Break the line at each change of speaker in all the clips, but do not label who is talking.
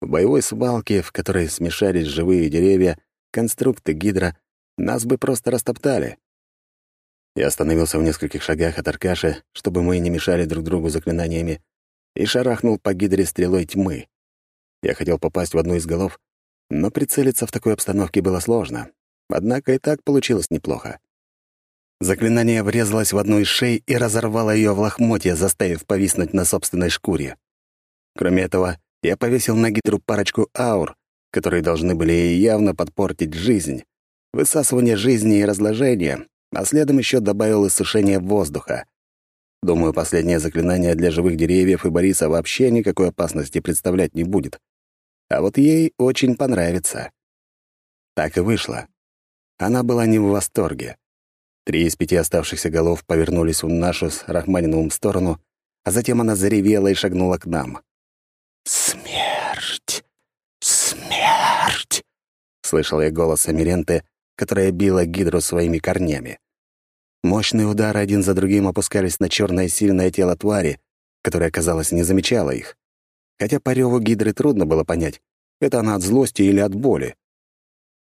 В боевой свалке, в которой смешались живые деревья, конструкты гидра, нас бы просто растоптали. Я остановился в нескольких шагах от Аркаши, чтобы мы не мешали друг другу заклинаниями, и шарахнул по гидре стрелой тьмы. Я хотел попасть в одну из голов, но прицелиться в такой обстановке было сложно. Однако и так получилось неплохо. Заклинание врезалось в одну из шеи и разорвало ее в лохмотья, заставив повиснуть на собственной шкуре. Кроме этого, я повесил на гидру парочку аур, которые должны были явно подпортить жизнь, высасывание жизни и разложение, а следом еще добавил иссушение воздуха. Думаю, последнее заклинание для живых деревьев и Бориса вообще никакой опасности представлять не будет. А вот ей очень понравится. Так и вышло. Она была не в восторге. Три из пяти оставшихся голов повернулись в нашу с Рахманиновым сторону, а затем она заревела и шагнула к нам. «Смерть! Смерть!» — слышал я голос Амиренты, которая била гидру своими корнями. Мощные удары один за другим опускались на черное сильное тело твари, которая, казалось, не замечала их. Хотя по реву гидры трудно было понять, это она от злости или от боли.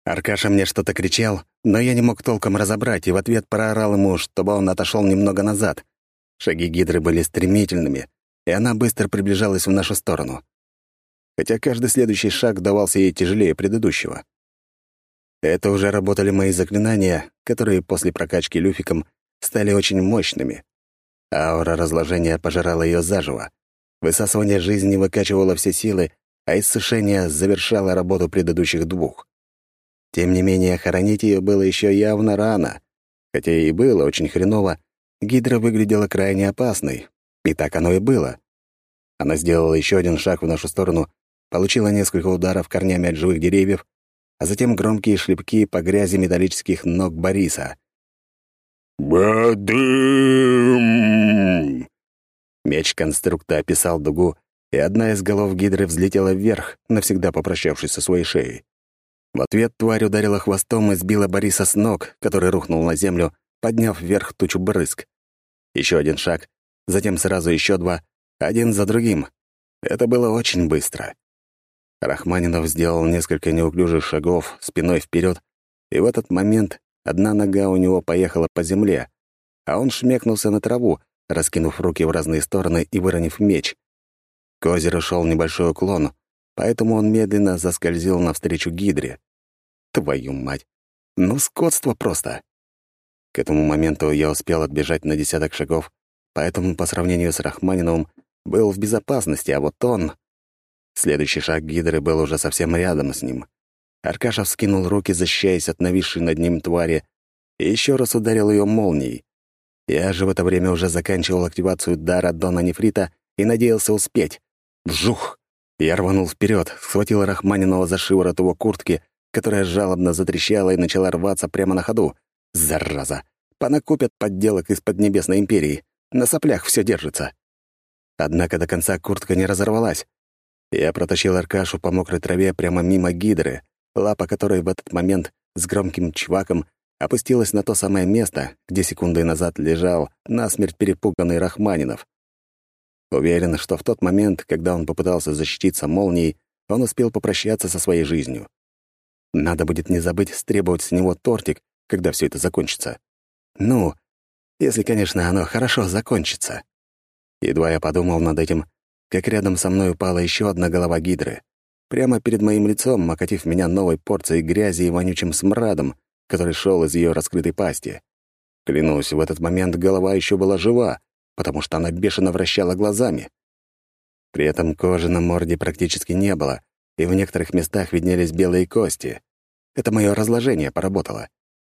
Аркаша мне что-то кричал, но я не мог толком разобрать, и в ответ проорал ему, чтобы он отошел немного назад. Шаги гидры были стремительными, и она быстро приближалась в нашу сторону. Хотя каждый следующий шаг давался ей тяжелее предыдущего. Это уже работали мои заклинания, которые после прокачки люфиком стали очень мощными. Аура разложения пожирала ее заживо. Высасывание жизни выкачивало все силы, а иссушение завершало работу предыдущих двух. Тем не менее, хоронить ее было еще явно рано. Хотя и было очень хреново, Гидра выглядела крайне опасной. И так оно и было. Она сделала еще один шаг в нашу сторону, получила несколько ударов корнями от живых деревьев, а затем громкие шлепки по грязи металлических ног Бориса. «Бадым!» Меч конструкта описал дугу, и одна из голов гидры взлетела вверх, навсегда попрощавшись со своей шеей. В ответ тварь ударила хвостом и сбила Бориса с ног, который рухнул на землю, подняв вверх тучу брызг. Еще один шаг, затем сразу еще два, один за другим. Это было очень быстро. Рахманинов сделал несколько неуклюжих шагов спиной вперед, и в этот момент одна нога у него поехала по земле, а он шмекнулся на траву, раскинув руки в разные стороны и выронив меч. К озеру шел небольшой уклон, поэтому он медленно заскользил навстречу гидре. Твою мать! Ну, скотство просто! К этому моменту я успел отбежать на десяток шагов, поэтому по сравнению с Рахманиновым был в безопасности, а вот он... Следующий шаг гидры был уже совсем рядом с ним. Аркашев скинул руки, защищаясь от нависшей над ним твари, и еще раз ударил ее молнией. Я же в это время уже заканчивал активацию дара Дона Нефрита и надеялся успеть. Вжух! Я рванул вперед, схватил Рахманинова за шиворот его куртки, которая жалобно затрещала и начала рваться прямо на ходу. Зараза! Понакупят подделок из Поднебесной империи. На соплях все держится. Однако до конца куртка не разорвалась. Я протащил Аркашу по мокрой траве прямо мимо гидры, лапа которой в этот момент с громким чваком опустилась на то самое место, где секунды назад лежал насмерть перепуганный Рахманинов. Уверен, что в тот момент, когда он попытался защититься молнией, он успел попрощаться со своей жизнью. Надо будет не забыть стребовать с него тортик, когда все это закончится. Ну, если, конечно, оно хорошо закончится. Едва я подумал над этим, как рядом со мной упала еще одна голова гидры. Прямо перед моим лицом, окатив меня новой порцией грязи и вонючим смрадом, который шел из ее раскрытой пасти. Клянусь, в этот момент голова еще была жива, потому что она бешено вращала глазами. При этом кожи на морде практически не было, и в некоторых местах виднелись белые кости. Это мое разложение поработало.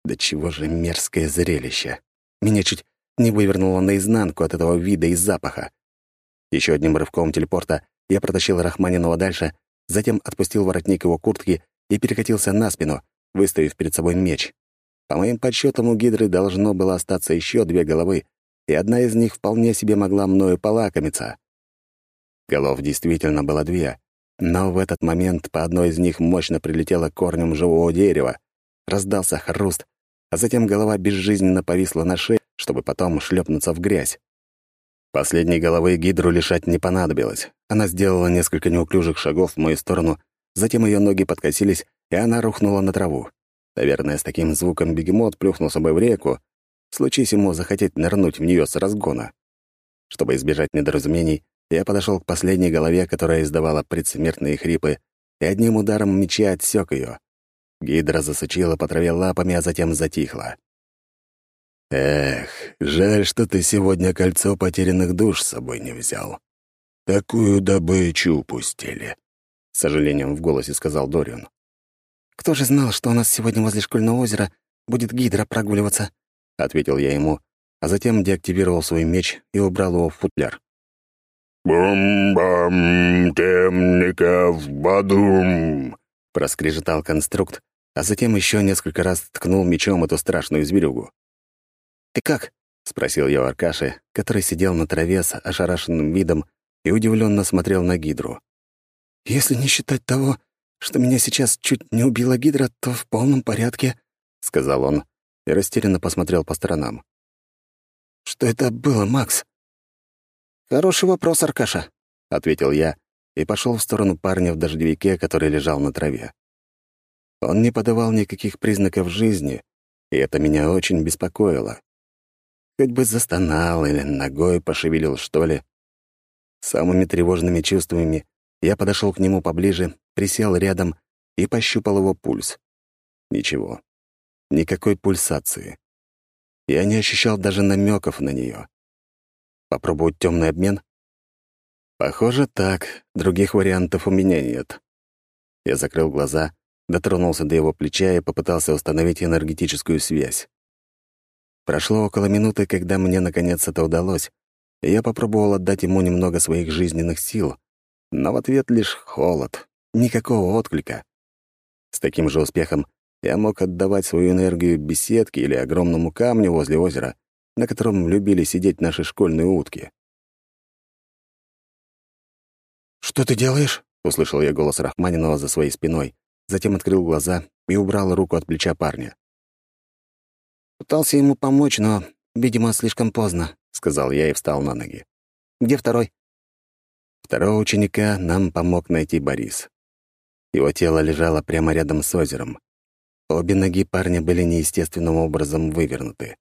Да чего же мерзкое зрелище. Меня чуть не вывернуло наизнанку от этого вида и запаха. Еще одним рывком телепорта я протащил Рахманинова дальше, затем отпустил воротник его куртки и перекатился на спину, выставив перед собой меч. По моим подсчетам, у Гидры должно было остаться еще две головы, и одна из них вполне себе могла мною полакомиться. Голов действительно было две, но в этот момент по одной из них мощно прилетела корнем живого дерева, раздался хруст, а затем голова безжизненно повисла на шее, чтобы потом шлепнуться в грязь. Последней головы гидру лишать не понадобилось. Она сделала несколько неуклюжих шагов в мою сторону, затем ее ноги подкосились, и она рухнула на траву. Наверное, с таким звуком бегемот плюхнулся бы в реку, случись ему захотеть нырнуть в нее с разгона. Чтобы избежать недоразумений, я подошел к последней голове, которая издавала предсмертные хрипы, и одним ударом меча отсек ее. Гидра засучила по траве лапами, а затем затихла. «Эх, жаль, что ты сегодня кольцо потерянных душ с собой не взял. Такую добычу упустили», — с сожалением в голосе сказал Дориан.
«Кто же знал, что у нас сегодня возле школьного озера будет гидра прогуливаться?» — ответил я ему, а затем деактивировал свой меч и убрал его в футляр.
«Бум-бам, темников, бадум!» — проскрежетал конструкт, а затем еще несколько раз ткнул мечом эту страшную зверюгу.
«Ты как?» — спросил я у Аркаши, который сидел на траве с ошарашенным видом и удивленно смотрел на гидру. «Если не считать того, что меня сейчас чуть не убила гидра, то в полном порядке», — сказал он и растерянно посмотрел по сторонам. «Что это было, Макс?» «Хороший вопрос, Аркаша», — ответил я и пошел в сторону парня в дождевике, который лежал на траве. Он не подавал никаких признаков жизни, и это меня очень беспокоило. Хоть бы застонал или ногой пошевелил, что ли. Самыми тревожными чувствами я подошел к нему поближе, присел рядом и пощупал его пульс. Ничего. Никакой пульсации. Я не ощущал даже намеков на нее. Попробовать темный обмен? Похоже, так. Других вариантов у меня нет. Я закрыл глаза, дотронулся до его плеча и попытался установить энергетическую связь. Прошло около минуты, когда мне наконец это удалось, и я попробовал отдать ему немного своих жизненных сил, но в ответ лишь холод, никакого отклика. С таким же успехом я мог отдавать свою энергию беседке или огромному камню возле озера, на котором любили сидеть наши школьные утки. «Что ты делаешь?» — услышал я голос Рахманинова за своей спиной, затем открыл глаза и убрал руку от плеча парня. «Пытался ему помочь, но, видимо, слишком поздно», — сказал я и встал на ноги. «Где второй?» Второго ученика нам помог найти Борис. Его тело лежало прямо рядом с озером. Обе ноги парня были неестественным образом вывернуты.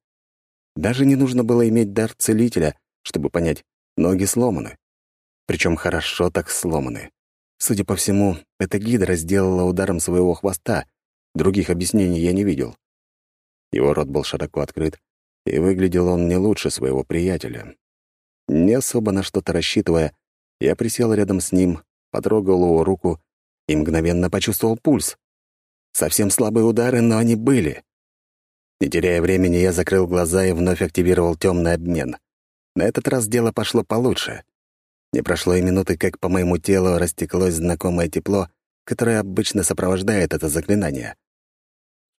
Даже не нужно было иметь дар целителя, чтобы понять, ноги сломаны. Причем хорошо так сломаны. Судя по всему, эта гидра сделала ударом своего хвоста. Других объяснений я не видел. Его рот был широко открыт, и выглядел он не лучше своего приятеля. Не особо на что-то рассчитывая, я присел рядом с ним, потрогал его руку и мгновенно почувствовал пульс. Совсем слабые удары, но они были. Не теряя времени, я закрыл глаза и вновь активировал темный обмен. На этот раз дело пошло получше. Не прошло и минуты, как по моему телу растеклось знакомое тепло, которое обычно сопровождает это заклинание.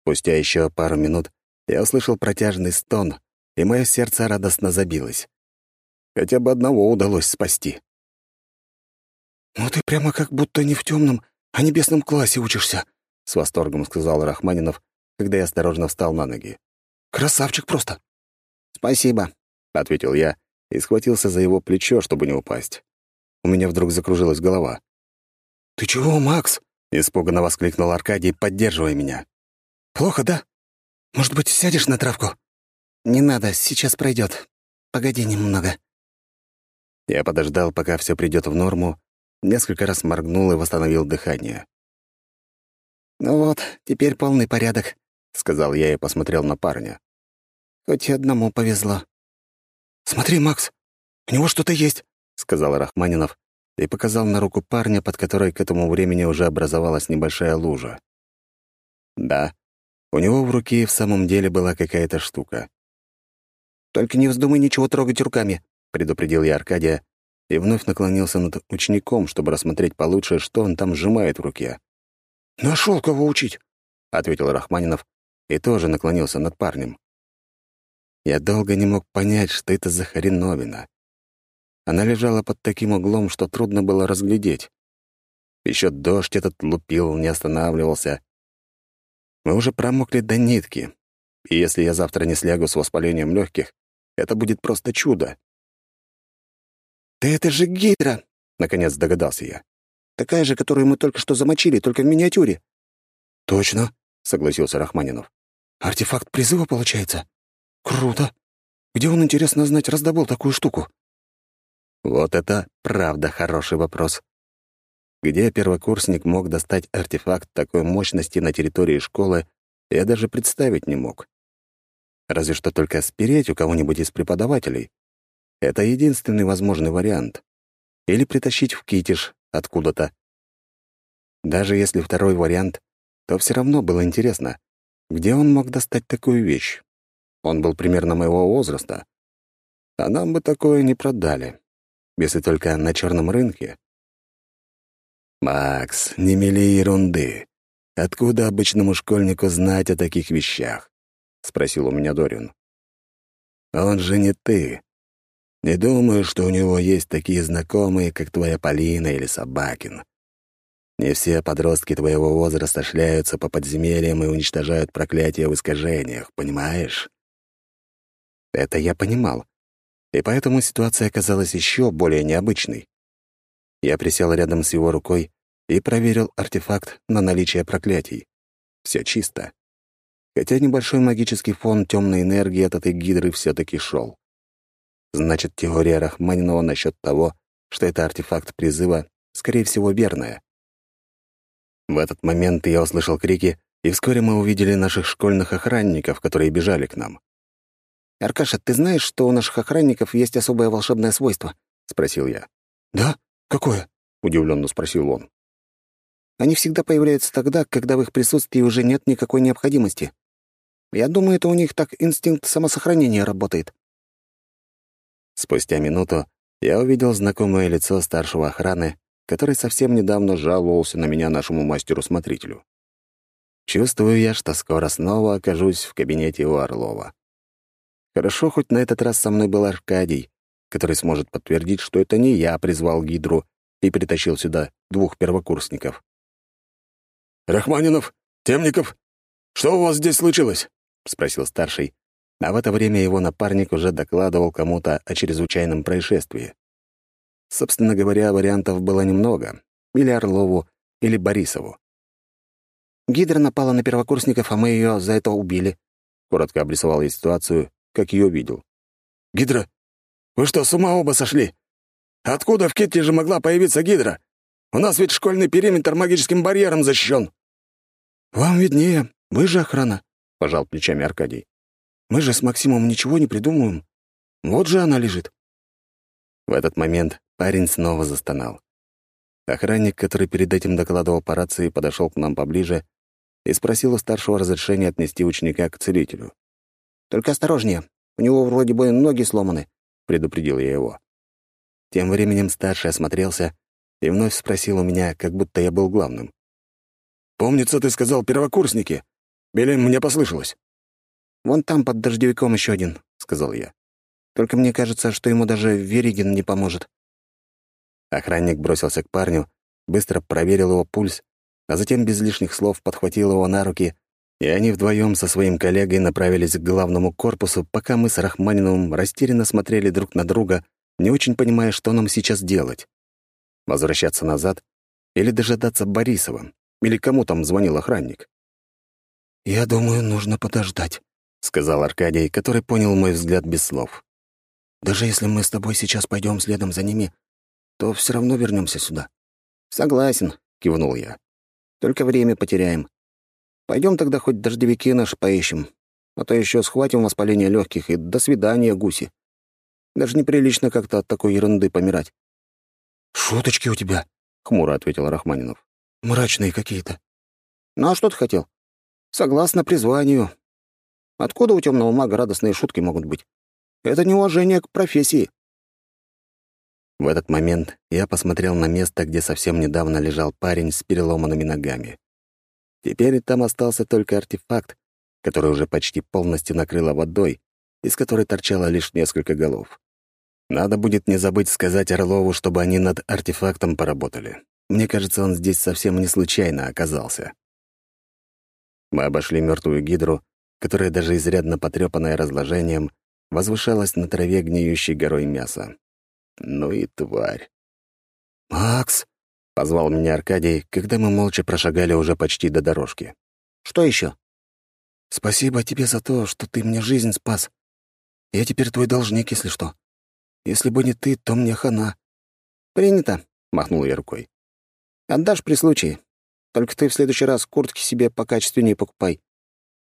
Спустя еще пару минут я услышал протяжный стон, и мое сердце радостно забилось. Хотя бы одного удалось спасти.
«Ну ты прямо как будто не в темном, а небесном классе учишься», — с восторгом сказал Рахманинов, когда я осторожно встал на ноги. «Красавчик просто!»
«Спасибо», — ответил я и схватился за его плечо, чтобы не упасть. У меня вдруг закружилась голова.
«Ты чего, Макс?»
— испуганно воскликнул Аркадий, поддерживая меня.
«Плохо, да? Может быть, сядешь на травку?»
«Не надо, сейчас пройдет. Погоди немного». Я подождал, пока все придет в норму, несколько раз моргнул и восстановил дыхание. «Ну вот, теперь полный порядок», — сказал я и посмотрел на парня. «Хоть одному повезло».
«Смотри, Макс, у него что-то есть», — сказал Рахманинов и показал на руку парня, под которой к этому времени уже образовалась небольшая лужа.
Да, у него в руке в самом деле была какая-то штука. «Только не вздумай ничего трогать руками», — предупредил я Аркадия и вновь наклонился над учеником, чтобы рассмотреть получше, что он там сжимает в руке.
«Нашел кого учить», —
ответил Рахманинов и тоже наклонился над парнем. Я долго не мог понять, что это за хреновина. Она лежала под таким углом, что трудно было разглядеть. Еще дождь этот лупил, не останавливался. Мы уже промокли до нитки, и если я завтра не слягу с воспалением легких, это будет просто чудо.
«Да это же гидра!» — наконец догадался я. «Такая же, которую мы только что замочили, только в миниатюре». «Точно», — согласился Рахманинов. «Артефакт призыва, получается? Круто! Где он, интересно знать, раздобыл такую штуку?»
Вот это правда хороший вопрос. Где первокурсник мог достать артефакт такой мощности на территории школы, я даже представить не мог. Разве что только спереть у кого-нибудь из преподавателей. Это единственный возможный вариант. Или притащить в китиш откуда-то. Даже если второй вариант, то все равно было интересно, где он мог достать такую вещь. Он был примерно моего возраста. А нам бы такое не продали. Если только на черном рынке. «Макс, не мели ерунды. Откуда обычному школьнику знать о таких вещах?» — спросил у меня Дорин. «Он же не ты. Не думаю, что у него есть такие знакомые, как твоя Полина или Собакин. Не все подростки твоего возраста шляются по подземельям и уничтожают проклятия в искажениях, понимаешь?» Это я понимал, и поэтому ситуация оказалась еще более необычной. Я присел рядом с его рукой и проверил артефакт на наличие проклятий. Все чисто. Хотя небольшой магический фон темной энергии от этой гидры все таки шел. Значит, теория Рахманинова насчет того, что это артефакт призыва, скорее всего, верная. В этот момент я услышал крики, и вскоре мы увидели наших школьных охранников, которые бежали к нам.
«Аркаша, ты знаешь, что у наших охранников есть особое волшебное свойство?» — спросил я.
«Да? Какое?» — удивленно спросил он.
«Они всегда появляются тогда, когда в их присутствии уже нет никакой необходимости. Я думаю, это у них так инстинкт самосохранения работает».
Спустя минуту я увидел знакомое лицо старшего охраны, который совсем недавно жаловался на меня нашему мастеру-смотрителю. Чувствую я, что скоро снова окажусь в кабинете у Орлова. Хорошо, хоть на этот раз со мной был Аркадий, который сможет подтвердить, что это не я призвал Гидру и притащил сюда двух первокурсников.
«Рахманинов, Темников, что у вас здесь случилось?» — спросил старший,
а в это время его напарник уже докладывал кому-то о чрезвычайном происшествии. Собственно говоря, вариантов было немного. Или Орлову, или Борисову.
«Гидра напала на первокурсников, а мы ее за это убили», —
коротко обрисовал я ситуацию, как ее видел.
«Гидра? Вы что, с ума оба сошли? Откуда в Кетте же могла появиться Гидра? У нас ведь школьный периметр магическим барьером защищен».
«Вам виднее, вы же охрана», — пожал плечами Аркадий. «Мы же с Максимом ничего не придумываем. Вот же она лежит».
В этот момент парень снова застонал. Охранник, который перед этим докладывал по рации, подошел к нам поближе и спросил у старшего разрешения отнести ученика к целителю.
Только осторожнее, у него вроде бы ноги сломаны», — предупредил я его.
Тем временем старший осмотрелся и вновь спросил у меня, как будто я был главным.
«Помнится, ты сказал первокурсники. Или мне послышалось?»
«Вон там под дождевиком еще один», — сказал я. «Только мне кажется, что ему даже Веригин не поможет».
Охранник бросился к парню, быстро проверил его пульс, а затем без лишних слов подхватил его на руки и они вдвоем со своим коллегой направились к главному корпусу, пока мы с Рахманиновым растерянно смотрели друг на друга, не очень понимая, что нам сейчас делать. Возвращаться назад или дожидаться Борисова, или кому там звонил охранник.
«Я думаю, нужно подождать», — сказал Аркадий, который понял мой взгляд без слов. «Даже если мы с тобой сейчас пойдем следом за ними, то все равно вернемся сюда».
«Согласен», — кивнул я. «Только время потеряем. Пойдем тогда хоть дождевики наши поищем, а то еще схватим воспаление легких и до свидания, гуси. Даже неприлично как-то от такой ерунды помирать».
«Шуточки у тебя», —
хмуро ответил Рахманинов.
«Мрачные какие-то».
«Ну а что ты хотел? Согласно призванию. Откуда у темного мага радостные шутки могут быть? Это неуважение к профессии». В этот момент я посмотрел на место, где совсем недавно лежал парень с переломанными ногами. Теперь там остался только артефакт, который уже почти полностью накрыло водой, из которой торчало лишь несколько голов. Надо будет не забыть сказать Орлову, чтобы они над артефактом поработали. Мне кажется, он здесь совсем не случайно оказался. Мы обошли мертвую гидру, которая даже изрядно потрепанная разложением, возвышалась на траве гниющей горой мяса. Ну и тварь.
«Макс!»
— позвал меня Аркадий, когда мы молча прошагали уже почти до дорожки.
«Что еще?
«Спасибо тебе за то, что ты мне жизнь спас. Я теперь твой должник, если что. Если бы не ты, то мне хана».
«Принято», — махнул я рукой. «Отдашь при случае. Только ты в следующий раз куртки себе покачественнее покупай.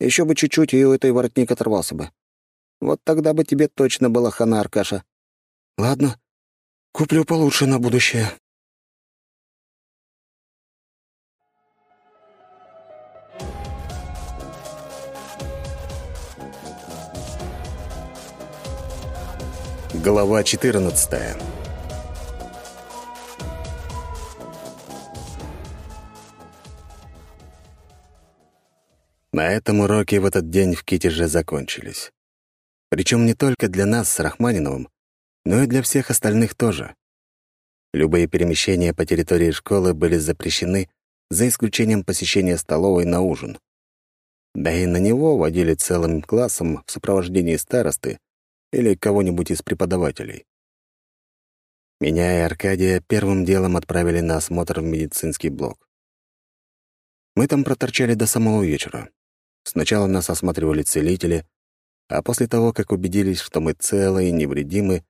Еще бы чуть-чуть, и у этой воротник оторвался бы. Вот тогда бы тебе точно была хана, Аркаша».
«Ладно, куплю получше на будущее».
Глава 14 На этом уроки в этот день в Китеже закончились. Причем не только для нас с Рахманиновым, но и для всех остальных тоже. Любые перемещения по территории школы были запрещены, за исключением посещения столовой на ужин. Да и на него водили целым классом в сопровождении старосты, или кого-нибудь из преподавателей. Меня и Аркадия первым делом отправили на осмотр в медицинский блок. Мы там проторчали до самого вечера. Сначала нас осматривали целители, а после того, как убедились, что мы целы и невредимы,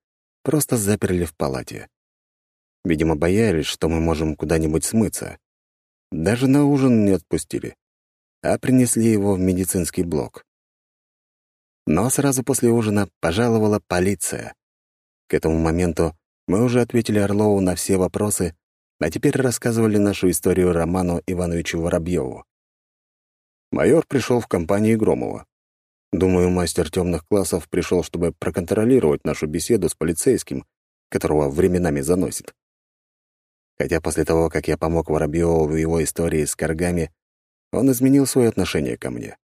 просто заперли в палате. Видимо, боялись, что мы можем куда-нибудь смыться. Даже на ужин не отпустили, а принесли его в медицинский блок. Но сразу после ужина пожаловала полиция. К этому моменту мы уже ответили Орлову на все вопросы, а теперь рассказывали нашу историю Роману Ивановичу Воробьеву. Майор пришел в компании Громова. Думаю, мастер темных классов пришел, чтобы проконтролировать нашу беседу с полицейским, которого временами заносит. Хотя после того, как я помог Воробьеву в его истории с коргами, он изменил свое отношение ко мне.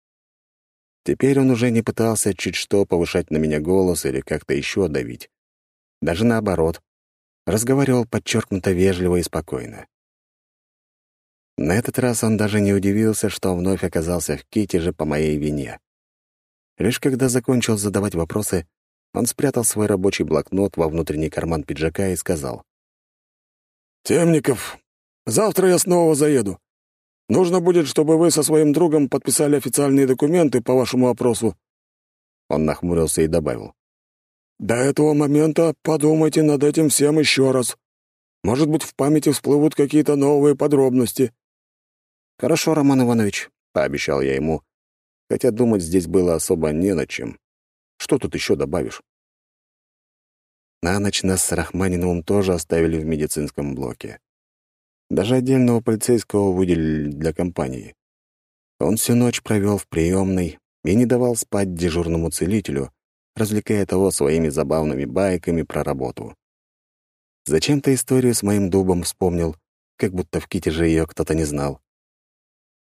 Теперь он уже не пытался чуть что повышать на меня голос или как-то еще давить. Даже наоборот, разговаривал подчеркнуто вежливо и спокойно. На этот раз он даже не удивился, что вновь оказался в Китеже по моей вине. Лишь когда закончил задавать вопросы, он спрятал свой рабочий блокнот во внутренний карман пиджака и сказал.
«Темников, завтра я снова заеду. Нужно будет, чтобы вы со своим другом подписали официальные документы по вашему опросу».
Он нахмурился и добавил.
«До этого момента подумайте над этим всем еще раз. Может быть, в памяти всплывут какие-то новые подробности».
«Хорошо, Роман Иванович», —
пообещал я ему, хотя думать здесь было особо не над чем. Что тут еще добавишь? На ночь нас с Рахманиновым тоже оставили в медицинском блоке. Даже отдельного полицейского выделили для компании. Он всю ночь провел в приемной и не давал спать дежурному целителю, развлекая того своими забавными байками про работу. Зачем-то историю с моим дубом вспомнил, как будто в Китеже ее кто-то не знал.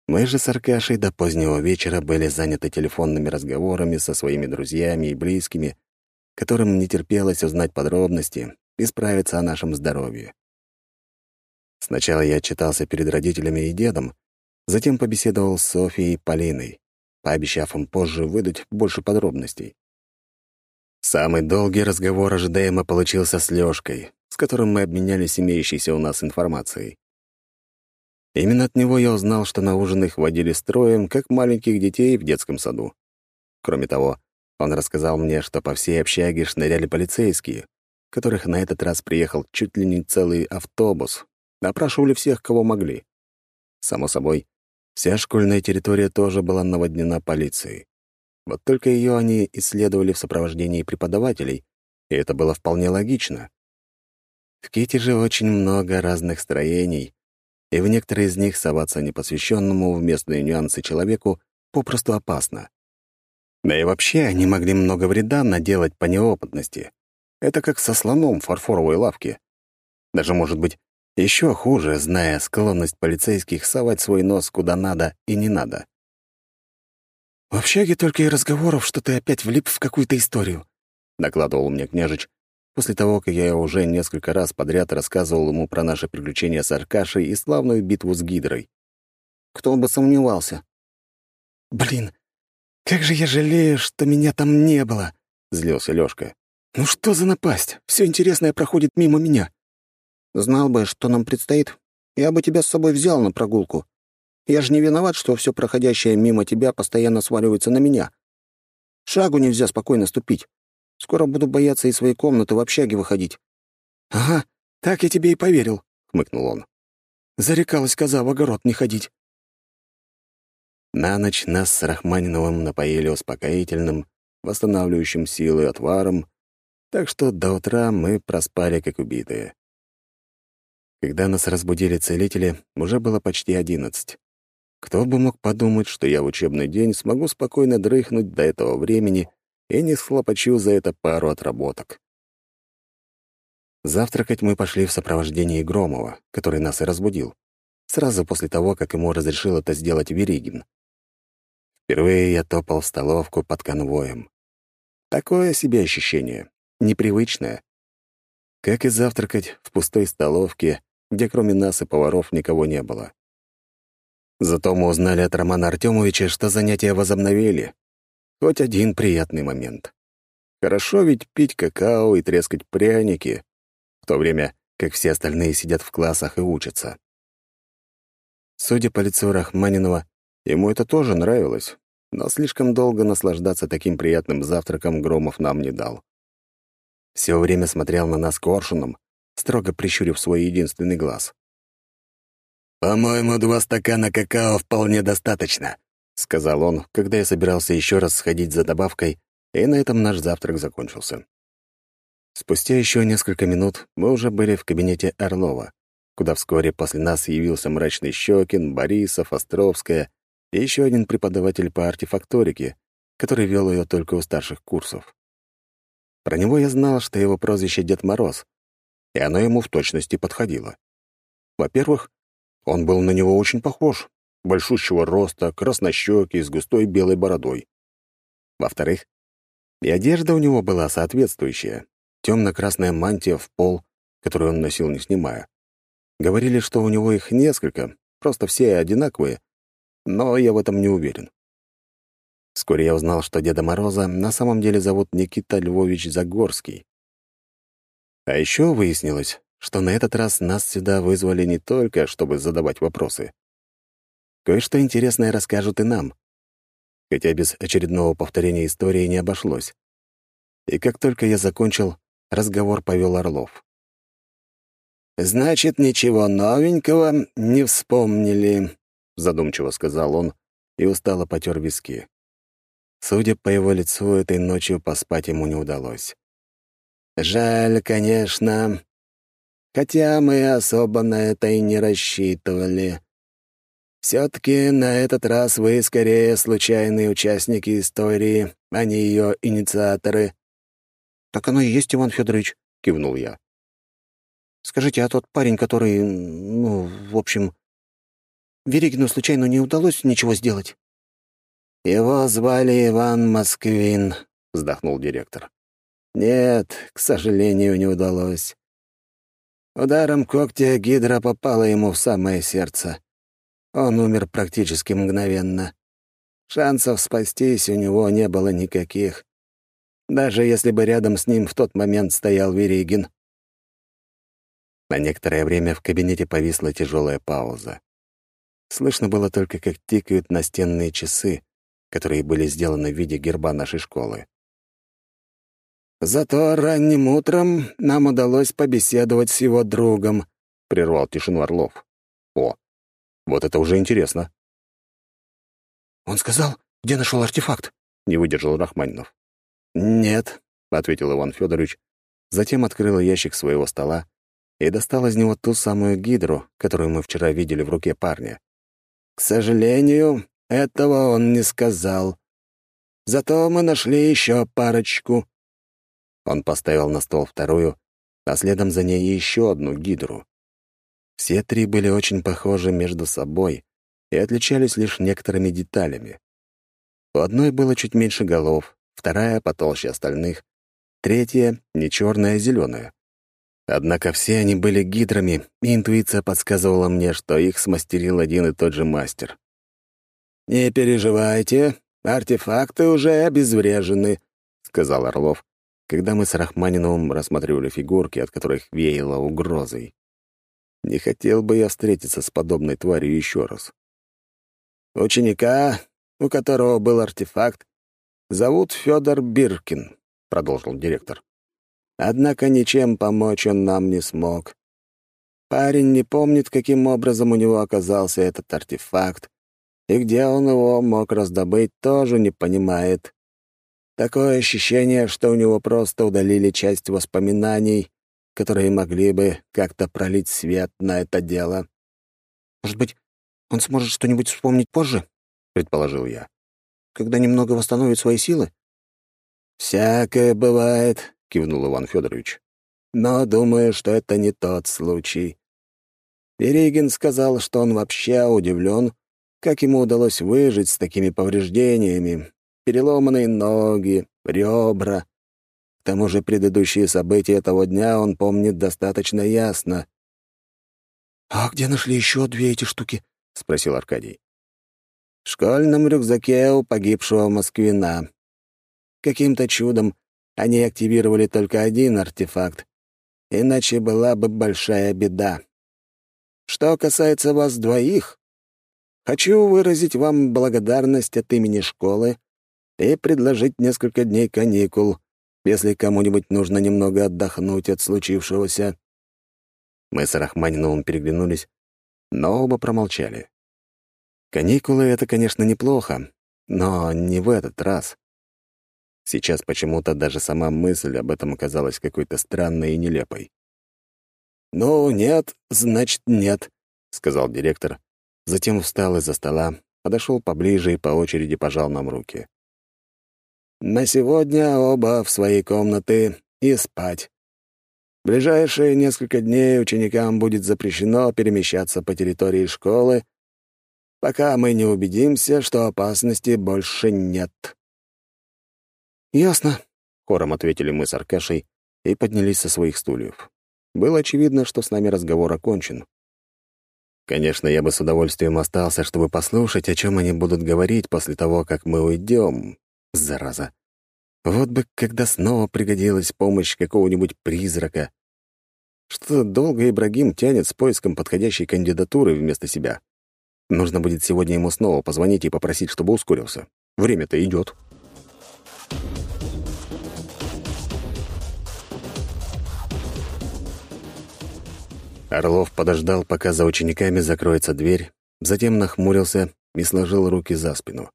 Мы же с Аркашей до позднего вечера были заняты телефонными разговорами со своими друзьями и близкими, которым не терпелось узнать подробности и справиться о нашем здоровье. Сначала я отчитался перед родителями и дедом, затем побеседовал с Софией и Полиной, пообещав им позже выдать больше подробностей. Самый долгий разговор ожидаемо получился с Лёшкой, с которым мы обменялись имеющейся у нас информацией. Именно от него я узнал, что на ужин их водили строем, как маленьких детей в детском саду. Кроме того, он рассказал мне, что по всей общаге шныряли полицейские, которых на этот раз приехал чуть ли не целый автобус, Опрашивали всех, кого могли. Само собой, вся школьная территория тоже была наводнена полицией. Вот только ее они исследовали в сопровождении преподавателей, и это было вполне логично. В Ките же очень много разных строений, и в некоторые из них соваться непосвященному в местные нюансы человеку попросту опасно. Да и вообще они могли много вреда наделать по неопытности. Это как со слоном в фарфоровой лавке. Даже, может быть, еще хуже, зная склонность полицейских совать свой нос куда надо и не надо.
«В общаге только и разговоров, что ты опять влип в какую-то историю», —
докладывал мне княжич, после того, как я уже несколько раз подряд рассказывал ему про наши приключения с Аркашей и славную битву с Гидрой.
«Кто бы сомневался».
«Блин, как же я жалею, что меня там не было», —
злился Лёшка.
«Ну что за напасть? Все интересное проходит мимо меня». «Знал бы, что нам предстоит, я бы тебя с собой взял на прогулку. Я же не виноват, что все проходящее мимо тебя постоянно сваливается на меня. Шагу нельзя спокойно ступить. Скоро буду бояться из своей комнаты в общаге выходить». «Ага, так я тебе и поверил», — хмыкнул он. Зарекалась коза в огород не ходить.
На ночь нас с Рахманиновым напоили успокоительным, восстанавливающим силы отваром, так что до утра мы проспали как убитые. Когда нас разбудили целители, уже было почти одиннадцать. Кто бы мог подумать, что я в учебный день смогу спокойно дрыхнуть до этого времени и не схлопочу за это пару отработок. Завтракать мы пошли в сопровождении Громова, который нас и разбудил, сразу после того, как ему разрешил это сделать Веригин. Впервые я топал в столовку под конвоем. Такое себе ощущение, непривычное. Как и завтракать в пустой столовке, где кроме нас и поваров никого не было. Зато мы узнали от Романа Артемовича, что занятия возобновили. Хоть один приятный момент. Хорошо ведь пить какао и трескать пряники, в то время как все остальные сидят в классах и учатся. Судя по лицу Рахманинова, ему это тоже нравилось, но слишком долго наслаждаться таким приятным завтраком Громов нам не дал. Все время смотрел на нас коршуном, строго прищурив свой единственный глаз. «По-моему, два стакана какао вполне достаточно», — сказал он, когда я собирался еще раз сходить за добавкой, и на этом наш завтрак закончился. Спустя еще несколько минут мы уже были в кабинете Орлова, куда вскоре после нас явился мрачный Щекин, Борисов, Островская и еще один преподаватель по артефакторике, который вел ее только у старших курсов. Про него я знал, что его прозвище Дед Мороз, и оно ему в точности подходило. Во-первых, он был на него очень похож, большущего роста, краснощекий, с густой белой бородой. Во-вторых, и одежда у него была соответствующая. Темно-красная мантия в пол, которую он носил не снимая. Говорили, что у него их несколько, просто все одинаковые, но я в этом не уверен. Вскоре я узнал, что Деда Мороза на самом деле зовут Никита Львович Загорский. А еще выяснилось, что на этот раз нас сюда вызвали не только, чтобы задавать вопросы. Кое-что интересное расскажут и нам. Хотя без очередного повторения истории не обошлось. И как только я закончил, разговор повел Орлов. «Значит, ничего новенького не вспомнили», — задумчиво сказал он и устало потер виски. Судя по его лицу, этой ночью поспать ему не удалось. «Жаль, конечно. Хотя мы особо на это и не рассчитывали. Все-таки на этот раз вы скорее случайные участники истории, а не ее инициаторы».
«Так оно и есть, Иван Федорович», — кивнул я. «Скажите, а тот парень, который, ну, в общем, Веригину случайно не удалось ничего сделать?»
«Его звали Иван Москвин», — вздохнул директор. «Нет, к сожалению, не удалось. Ударом когтя гидра попала ему в самое сердце. Он умер практически мгновенно. Шансов спастись у него не было никаких. Даже если бы рядом с ним в тот момент стоял Веригин. На некоторое время в кабинете повисла тяжелая пауза. Слышно было только, как тикают настенные часы, которые были сделаны в виде герба нашей школы. «Зато ранним утром нам удалось побеседовать с его другом», — прервал тишину Орлов. «О, вот это уже интересно».
«Он сказал, где нашел артефакт?» — не выдержал Рахманинов.
«Нет», — ответил Иван Федорович, затем открыл ящик своего стола и достал из него ту самую гидру, которую мы вчера видели в руке парня.
«К сожалению, этого он не сказал. Зато мы нашли еще парочку».
Он поставил на стол вторую, а следом за ней еще одну гидру. Все три были очень похожи между собой и отличались лишь некоторыми деталями. У одной было чуть меньше голов, вторая потолще остальных, третья — не черная, а зеленая. Однако все они были гидрами, и интуиция подсказывала мне, что их смастерил один и тот же мастер.
«Не переживайте, артефакты уже обезврежены», — сказал Орлов
когда мы с Рахманиновым рассматривали фигурки, от которых веяло угрозой. Не хотел бы я встретиться с подобной тварью еще раз.
«Ученика, у которого был артефакт, зовут Федор Биркин», — продолжил директор. «Однако ничем помочь он нам не смог. Парень не помнит, каким образом у него оказался этот артефакт, и где он его мог раздобыть, тоже не понимает. Такое ощущение, что у него просто удалили часть воспоминаний, которые могли бы как-то пролить свет на это дело.
«Может быть, он сможет что-нибудь вспомнить позже?» — предположил я. «Когда немного восстановит свои силы?»
«Всякое бывает», — кивнул Иван Федорович. «Но думаю, что это не тот случай. Веригин сказал, что он вообще удивлен, как ему удалось выжить с такими повреждениями? Переломанные ноги, ребра. К тому же предыдущие события того дня он помнит достаточно ясно.
«А где нашли еще две эти штуки?» — спросил Аркадий.
«В школьном рюкзаке у погибшего москвина. Каким-то чудом они активировали только один артефакт, иначе была бы большая беда. Что касается вас двоих, Хочу выразить вам благодарность от имени школы и предложить несколько дней каникул, если кому-нибудь нужно немного отдохнуть от случившегося».
Мы с Рахманиновым переглянулись, но оба промолчали. Каникулы — это, конечно, неплохо, но не в этот раз. Сейчас почему-то даже сама мысль об этом оказалась какой-то странной и нелепой.
«Ну, нет, значит, нет», — сказал директор,
Затем встал из-за стола, подошел поближе и по очереди пожал нам руки.
«На сегодня оба в свои комнаты и спать. В ближайшие несколько дней ученикам будет запрещено перемещаться по территории школы, пока мы не убедимся, что опасности больше нет».
«Ясно», —
хором ответили мы с Аркашей и поднялись со своих стульев. Было очевидно, что с нами разговор окончен. Конечно, я бы с удовольствием остался, чтобы послушать, о чем они будут говорить после того, как мы уйдем. Зараза. Вот бы когда снова пригодилась помощь какого-нибудь призрака. Что долго Ибрагим тянет с поиском подходящей кандидатуры вместо себя. Нужно будет сегодня ему снова позвонить и попросить, чтобы ускорился. Время-то идет. Орлов подождал, пока за учениками закроется дверь, затем нахмурился и сложил руки за спину.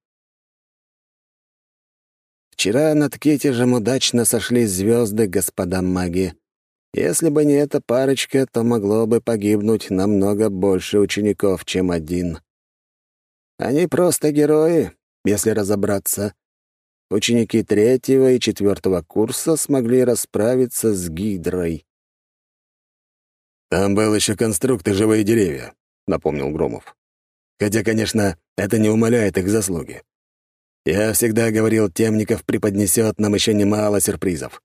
«Вчера над Китежем удачно сошлись звезды, господа маги. Если бы не эта парочка, то могло бы погибнуть намного больше учеников, чем один. Они просто герои, если разобраться. Ученики третьего и четвертого курса смогли расправиться с Гидрой.
«Там был еще конструкт и живые деревья», — напомнил Громов. «Хотя, конечно, это не умаляет их заслуги. Я всегда говорил, Темников преподнесет нам еще немало сюрпризов».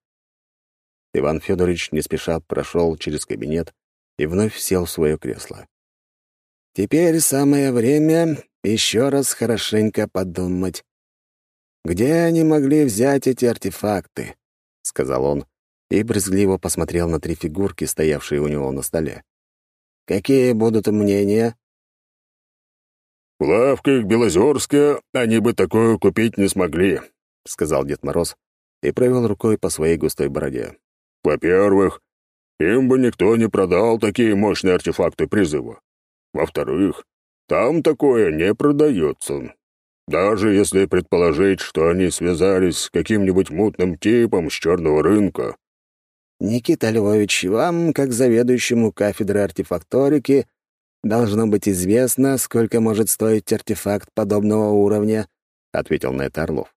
Иван Федорович не спеша прошел через кабинет и вновь сел в свое кресло.
«Теперь самое время еще раз хорошенько подумать. Где они могли взять эти артефакты?» — сказал он, и брезгливо посмотрел на три фигурки, стоявшие у него на столе. «Какие будут мнения?»
«В лавках Белозерска они бы такое купить не смогли», — сказал Дед Мороз и провел рукой по своей густой бороде. «Во-первых, им бы никто не продал такие мощные артефакты призыва. Во-вторых, там такое не продается. Даже если предположить, что они связались с каким-нибудь мутным типом с черного рынка,
«Никита Львович, вам, как заведующему кафедры артефакторики, должно быть известно, сколько может стоить артефакт подобного уровня», — ответил на это Орлов.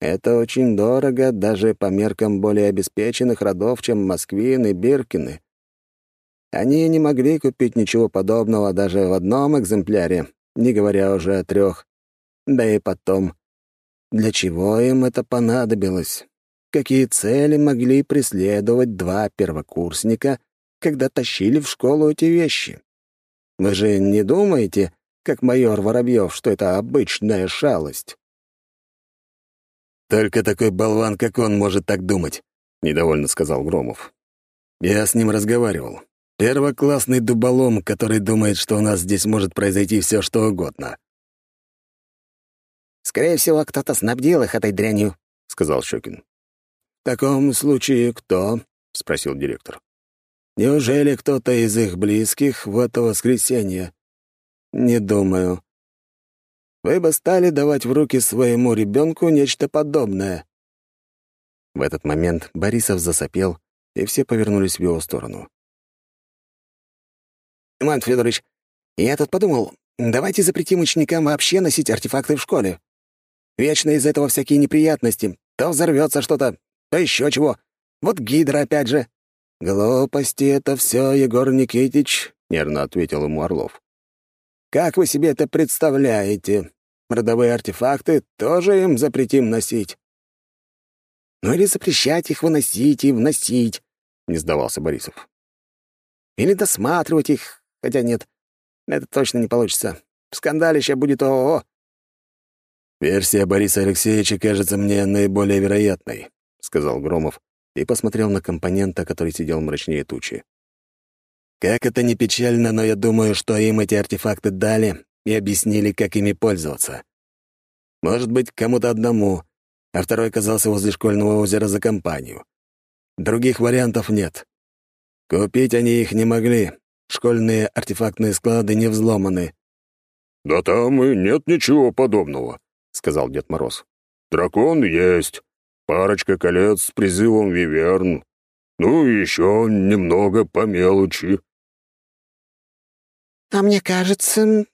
«Это очень дорого даже по меркам более обеспеченных родов, чем Москвин и Биркины. Они не могли купить ничего подобного даже в одном экземпляре, не говоря уже о трех. Да и потом, для чего им это понадобилось? какие цели могли преследовать два первокурсника, когда тащили в школу эти вещи. Вы же не думаете, как майор Воробьев, что это обычная шалость?
«Только такой болван, как он, может так думать», недовольно сказал Громов. «Я с ним разговаривал. Первоклассный дуболом, который думает, что у нас здесь может произойти все, что угодно».
«Скорее всего, кто-то снабдил их этой дрянью», — сказал Щекин.
«В таком случае кто?» — спросил директор. «Неужели кто-то из их близких в это воскресенье?» «Не думаю. Вы бы стали давать в руки своему ребенку нечто подобное». В этот момент Борисов засопел, и все повернулись в его сторону.
«Иван Федорович, я тут подумал, давайте запретим ученикам вообще носить артефакты в школе. Вечно из этого всякие неприятности. То взорвется что-то, то еще чего. Вот гидра опять же».
«Глупости — это все, Егор Никитич», — нервно ответил ему Орлов. «Как вы себе это представляете? Родовые артефакты тоже им запретим носить?»
«Ну или запрещать их выносить и вносить», — не сдавался Борисов. «Или досматривать их, хотя нет, это точно не получится. Скандалище будет ООО».
«Версия Бориса Алексеевича кажется мне наиболее вероятной», — сказал Громов и посмотрел на компонента, который сидел мрачнее тучи. «Как это не печально, но я думаю, что им эти артефакты дали и объяснили, как ими пользоваться. Может быть, кому-то одному, а второй оказался возле школьного озера за компанию. Других вариантов нет. Купить они их не могли. Школьные артефактные склады не взломаны.
«Да там и нет ничего подобного», — сказал Дед Мороз. «Дракон есть, парочка колец с призывом виверн, ну и еще немного по мелочи».
«А мне кажется,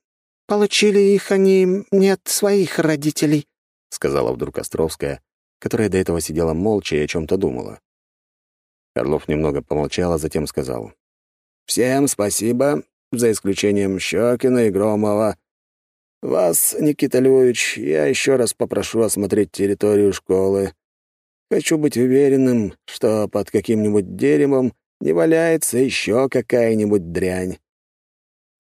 получили их они не от своих родителей», — сказала вдруг Островская, которая до этого сидела молча и о чем то думала.
Орлов немного помолчал, а затем сказал. «Всем спасибо, за исключением Щекина и Громова. Вас, Никита Львович, я еще раз попрошу осмотреть территорию школы. Хочу быть уверенным, что под каким-нибудь деревом не валяется еще какая-нибудь дрянь.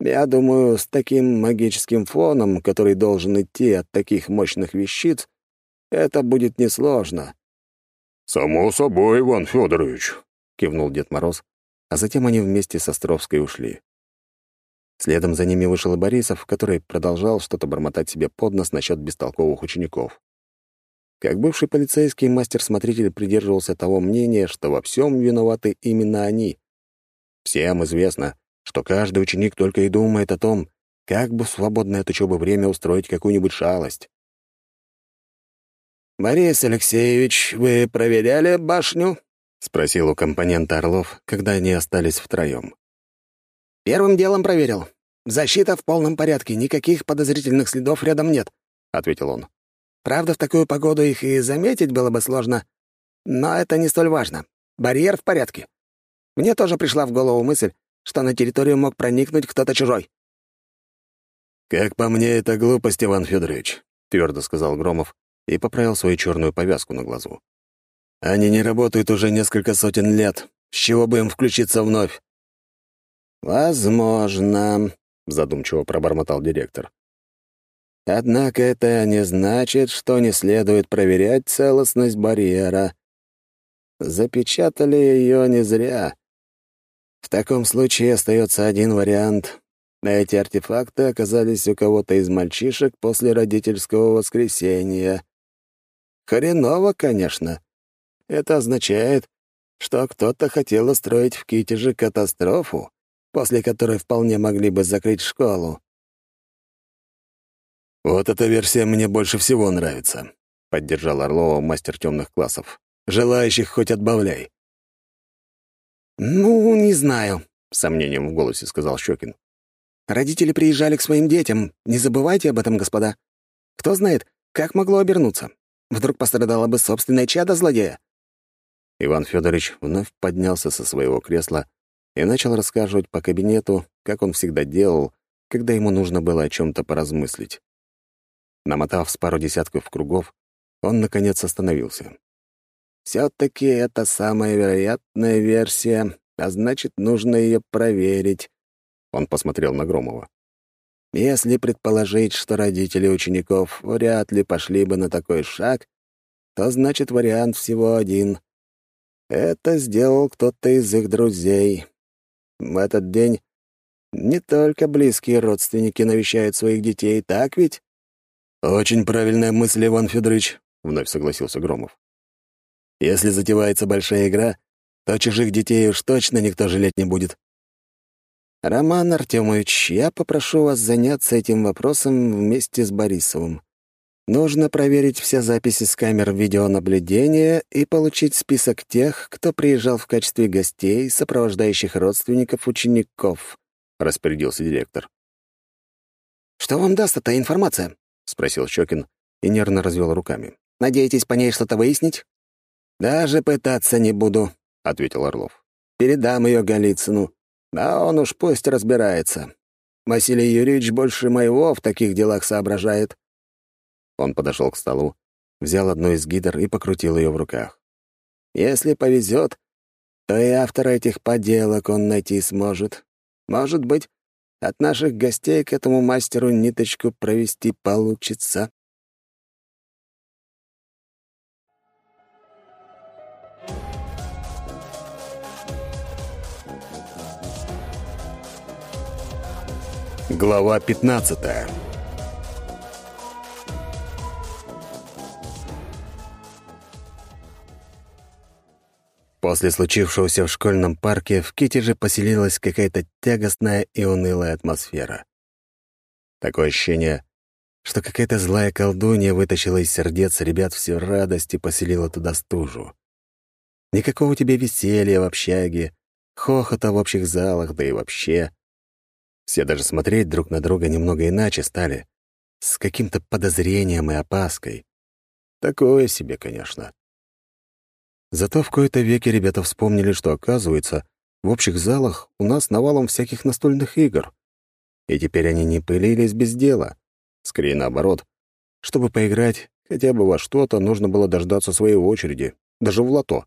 Я думаю, с таким магическим фоном, который должен идти от таких мощных вещиц, это будет несложно.
«Само собой, Иван Федорович», — кивнул Дед Мороз,
а затем они вместе с Островской ушли. Следом за ними вышел и Борисов, который продолжал что-то бормотать себе под нос насчет бестолковых учеников. Как бывший полицейский мастер-смотритель придерживался того мнения, что во всем виноваты именно они. Всем известно, что каждый ученик только и думает о том, как бы в свободное от учебы время устроить какую-нибудь шалость. «Борис Алексеевич, вы проверяли башню?» — спросил у компонента Орлов, когда они остались втроем.
«Первым делом проверил. Защита в полном порядке, никаких подозрительных следов рядом нет», — ответил он. Правда, в такую погоду их и заметить было бы сложно. Но это не столь важно. Барьер в порядке. Мне тоже пришла в голову мысль, что на территорию мог проникнуть кто-то чужой.
«Как по мне, это глупость, Иван Федорович», — твердо сказал Громов и поправил свою черную повязку на глазу. «Они не работают уже несколько сотен лет. С чего бы им включиться вновь?»
«Возможно», — задумчиво пробормотал директор. Однако это не значит, что не следует проверять целостность барьера. Запечатали ее не зря. В таком случае остается один вариант. Эти артефакты оказались у кого-то из мальчишек после родительского воскресения. Хреново, конечно. Это означает, что кто-то хотел устроить в Китеже катастрофу, после которой вполне могли бы закрыть школу.
«Вот эта версия мне больше всего нравится», — поддержал Орлова мастер темных классов. «Желающих хоть отбавляй».
«Ну, не знаю», — сомнением в голосе сказал Щекин. «Родители приезжали к своим детям. Не забывайте об этом, господа. Кто знает, как могло обернуться. Вдруг пострадало бы собственное чадо злодея».
Иван Федорович вновь поднялся со своего кресла и начал рассказывать по кабинету, как он всегда делал, когда ему нужно было о чем то поразмыслить. Намотав с пару десятков кругов, он, наконец, остановился.
«Все-таки это самая вероятная версия, а значит, нужно ее проверить».
Он посмотрел на Громова.
«Если предположить, что родители учеников вряд ли пошли бы на такой шаг, то значит, вариант всего один.
Это сделал кто-то из их друзей. В этот день не только близкие родственники навещают своих детей, так ведь?
«Очень правильная мысль, Иван Федорович», — вновь согласился Громов. «Если затевается большая игра, то чужих детей уж точно никто жалеть не будет».
«Роман Артемович, я попрошу вас заняться этим вопросом вместе с Борисовым. Нужно проверить все записи с камер видеонаблюдения и получить список тех, кто приезжал в качестве гостей, сопровождающих родственников учеников», — распорядился директор.
«Что вам даст эта информация?» — спросил Щекин и нервно развел руками. «Надеетесь по ней что-то выяснить?»
«Даже пытаться не буду», — ответил Орлов. «Передам ее Голицыну. Да он уж пусть разбирается. Василий Юрьевич больше моего в таких делах соображает».
Он подошел к столу, взял одну из гидр и покрутил ее в руках.
«Если повезет, то и автора этих поделок он найти сможет. Может быть, от наших гостей к этому мастеру ниточку провести получится».
Глава 15 После случившегося в школьном парке в Китеже поселилась какая-то тягостная и унылая атмосфера. Такое ощущение, что какая-то злая колдунья вытащила из сердец ребят всю радость и поселила туда стужу. Никакого тебе веселья в общаге, хохота в общих залах, да и вообще. Все даже смотреть друг на друга немного иначе стали, с каким-то подозрением и опаской. Такое себе, конечно. Зато в кои-то веке ребята вспомнили, что, оказывается, в общих залах у нас навалом всяких настольных игр. И теперь они не пылились без дела. Скорее наоборот. Чтобы поиграть хотя бы во что-то, нужно было дождаться своей очереди, даже в лото.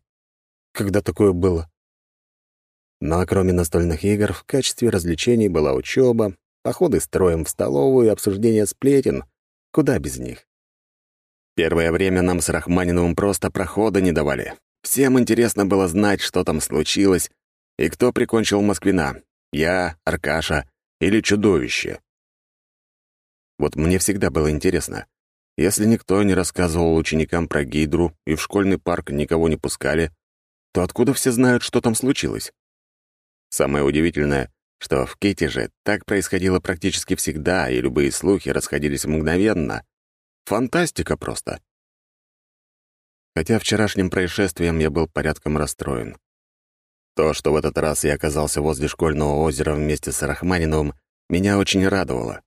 Когда такое было? Но кроме настольных игр, в качестве развлечений была учеба, походы строем в столовую и обсуждение сплетен. Куда без них? Первое время нам с Рахманиновым просто прохода не давали. Всем интересно было знать, что там случилось и кто прикончил Москвина. Я, Аркаша или чудовище. Вот мне всегда было интересно. Если никто не рассказывал ученикам про Гидру и в школьный парк никого не пускали, то откуда все знают, что там случилось? Самое удивительное, что в Китеже так происходило практически всегда, и любые слухи расходились мгновенно. Фантастика просто. Хотя вчерашним происшествием я был порядком расстроен. То, что в этот раз я оказался возле школьного озера вместе с Рахманиновым, меня очень радовало.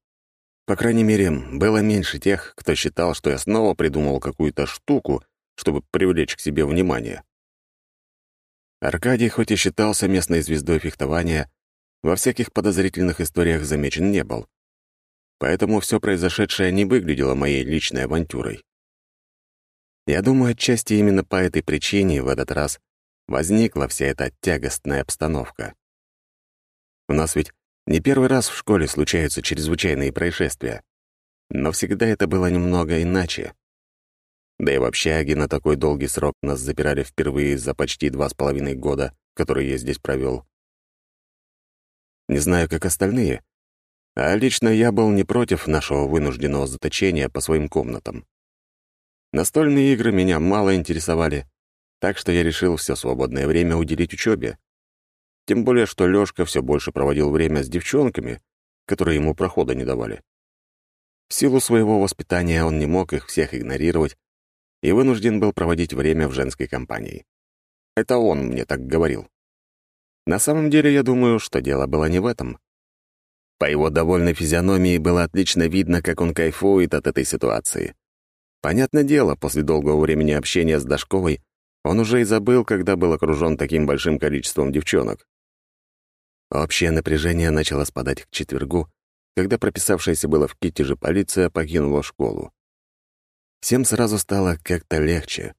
По крайней мере, было меньше тех, кто считал, что я снова придумал какую-то штуку, чтобы привлечь к себе внимание. Аркадий, хоть и считался местной звездой фехтования, во всяких подозрительных историях замечен не был. Поэтому все произошедшее не выглядело моей личной авантюрой. Я думаю, отчасти именно по этой причине в этот раз возникла вся эта тягостная обстановка. У нас ведь не первый раз в школе случаются чрезвычайные происшествия. Но всегда это было немного иначе. Да и в общаге на такой долгий срок нас запирали впервые за почти два с половиной года, которые я здесь провел. Не знаю, как остальные, а лично я был не против нашего вынужденного заточения по своим комнатам. Настольные игры меня мало интересовали, так что я решил все свободное время уделить учебе. Тем более, что Лёшка все больше проводил время с девчонками, которые ему прохода не давали. В силу своего воспитания он не мог их всех игнорировать и вынужден был проводить время в женской компании. Это он мне так говорил. На самом деле, я думаю, что дело было не в этом. По его довольной физиономии было отлично видно, как он кайфует от этой ситуации. Понятное дело, после долгого времени общения с Дашковой он уже и забыл, когда был окружен таким большим количеством девчонок. Общее напряжение начало спадать к четвергу, когда прописавшаяся было в Китте полиция покинула школу. Всем сразу стало как-то легче,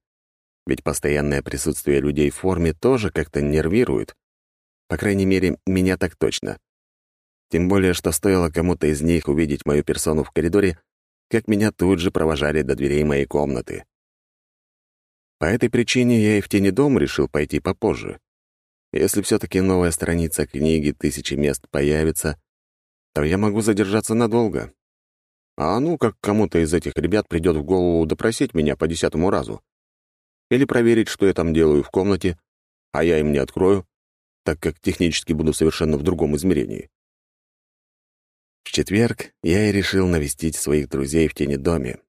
ведь постоянное присутствие людей в форме тоже как-то нервирует. По крайней мере, меня так точно. Тем более, что стоило кому-то из них увидеть мою персону в коридоре, как меня тут же провожали до дверей моей комнаты. По этой причине я и в тени дом решил пойти попозже. Если все-таки новая страница книги «Тысячи мест» появится, то я могу задержаться надолго. А ну, как кому-то из этих ребят придет в голову допросить меня по десятому разу. Или проверить, что я там делаю в комнате, а я им не открою, так как технически буду совершенно в другом измерении. В четверг я и решил навестить своих друзей в тени доме,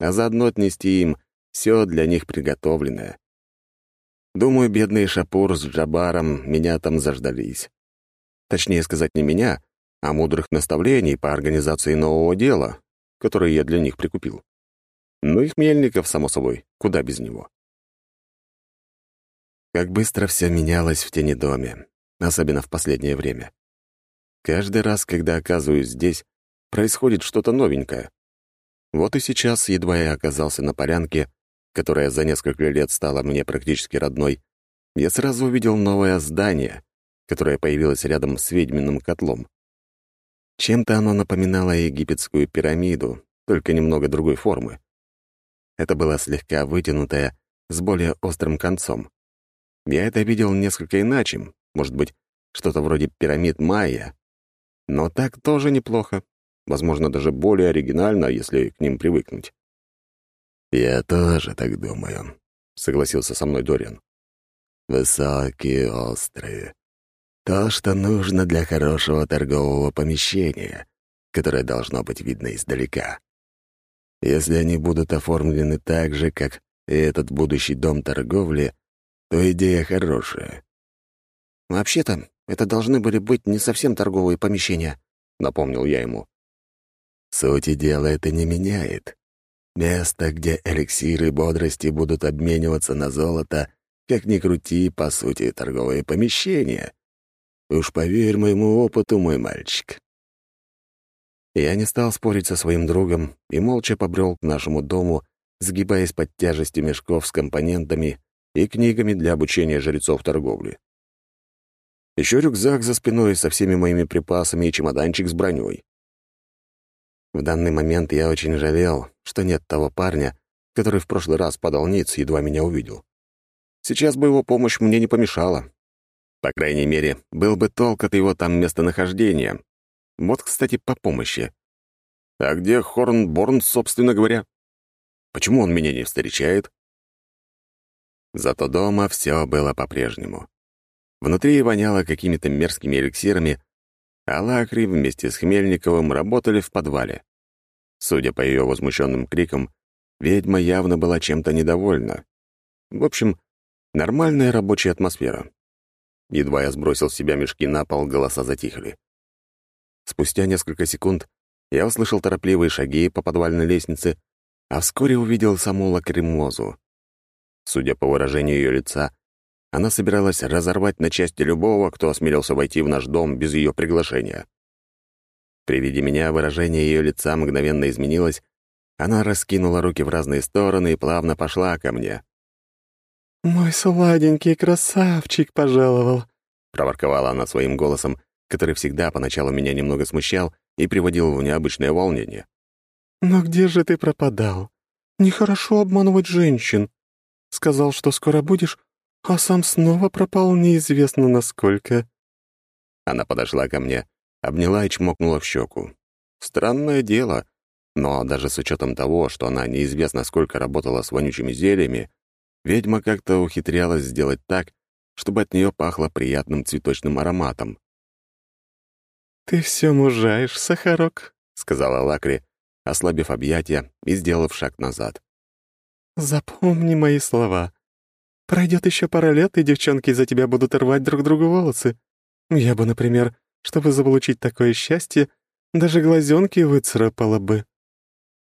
а заодно отнести им все для них приготовленное. Думаю, бедные Шапур с Джабаром меня там заждались. Точнее сказать, не меня, а мудрых наставлений по организации нового дела, которое я для них прикупил. Ну и Хмельников, само собой, куда без него. Как быстро все менялось в тени доме, особенно в последнее время. Каждый раз, когда оказываюсь здесь, происходит что-то новенькое. Вот и сейчас, едва я оказался на полянке, которая за несколько лет стала мне практически родной, я сразу увидел новое здание, которое появилось рядом с ведьминым котлом. Чем-то оно напоминало египетскую пирамиду, только немного другой формы. Это было слегка вытянутое, с более острым концом. Я это видел несколько иначе, может быть, что-то вроде пирамид майя. Но так тоже неплохо. Возможно, даже более оригинально, если к ним привыкнуть.
«Я тоже так думаю», — согласился со мной Дориан. «Высокие, острые. То, что нужно для хорошего торгового помещения, которое должно быть видно издалека. Если они будут оформлены так же, как и этот будущий дом торговли, то идея хорошая».
«Вообще-то, это должны были быть не совсем торговые помещения», — напомнил я ему.
«Сути дела это не меняет. Место, где эликсиры бодрости будут обмениваться на золото, как ни крути, по сути, торговое помещение. Уж поверь моему опыту, мой мальчик.
Я не стал спорить со своим другом и молча побрел к нашему дому, сгибаясь под тяжестью мешков с компонентами и книгами для обучения жрецов торговли. Еще рюкзак за спиной со всеми моими припасами и чемоданчик с броней. В данный момент я очень жалел, что нет того парня, который в прошлый раз подал ниц, едва меня увидел. Сейчас бы его помощь мне не помешала. По крайней мере, был бы толк от его там местонахождения. Вот, кстати, по помощи. А где Хорнборн, собственно говоря? Почему он меня не встречает? Зато дома все было по-прежнему. Внутри воняло какими-то мерзкими эликсирами, а Лакри вместе с Хмельниковым работали в подвале. Судя по ее возмущенным крикам, ведьма явно была чем-то недовольна. В общем, нормальная рабочая атмосфера. Едва я сбросил с себя мешки на пол, голоса затихли. Спустя несколько секунд я услышал торопливые шаги по подвальной лестнице, а вскоре увидел саму лакримозу. Судя по выражению ее лица, она собиралась разорвать на части любого, кто осмелился войти в наш дом без ее приглашения. При виде меня выражение ее лица мгновенно изменилось, она раскинула руки в разные стороны и плавно пошла ко мне.
«Мой сладенький красавчик пожаловал», — проворковала она своим голосом, который всегда поначалу меня немного смущал и приводил в необычное волнение. «Но где же ты пропадал? Нехорошо обманывать женщин. Сказал, что скоро будешь, а сам снова пропал неизвестно насколько».
Она подошла ко мне, обняла и чмокнула в щеку. Странное дело, но даже с учетом того, что она неизвестно сколько работала с вонючими зельями, ведьма как-то ухитрялась сделать так, чтобы от нее пахло приятным цветочным ароматом.
«Ты все мужаешь, Сахарок», — сказала Лакри,
ослабив объятия и сделав шаг назад.
«Запомни мои слова. Пройдет еще пара лет, и девчонки за тебя будут рвать друг другу волосы. Я бы, например, чтобы заполучить такое счастье, даже глазенки выцарапала бы».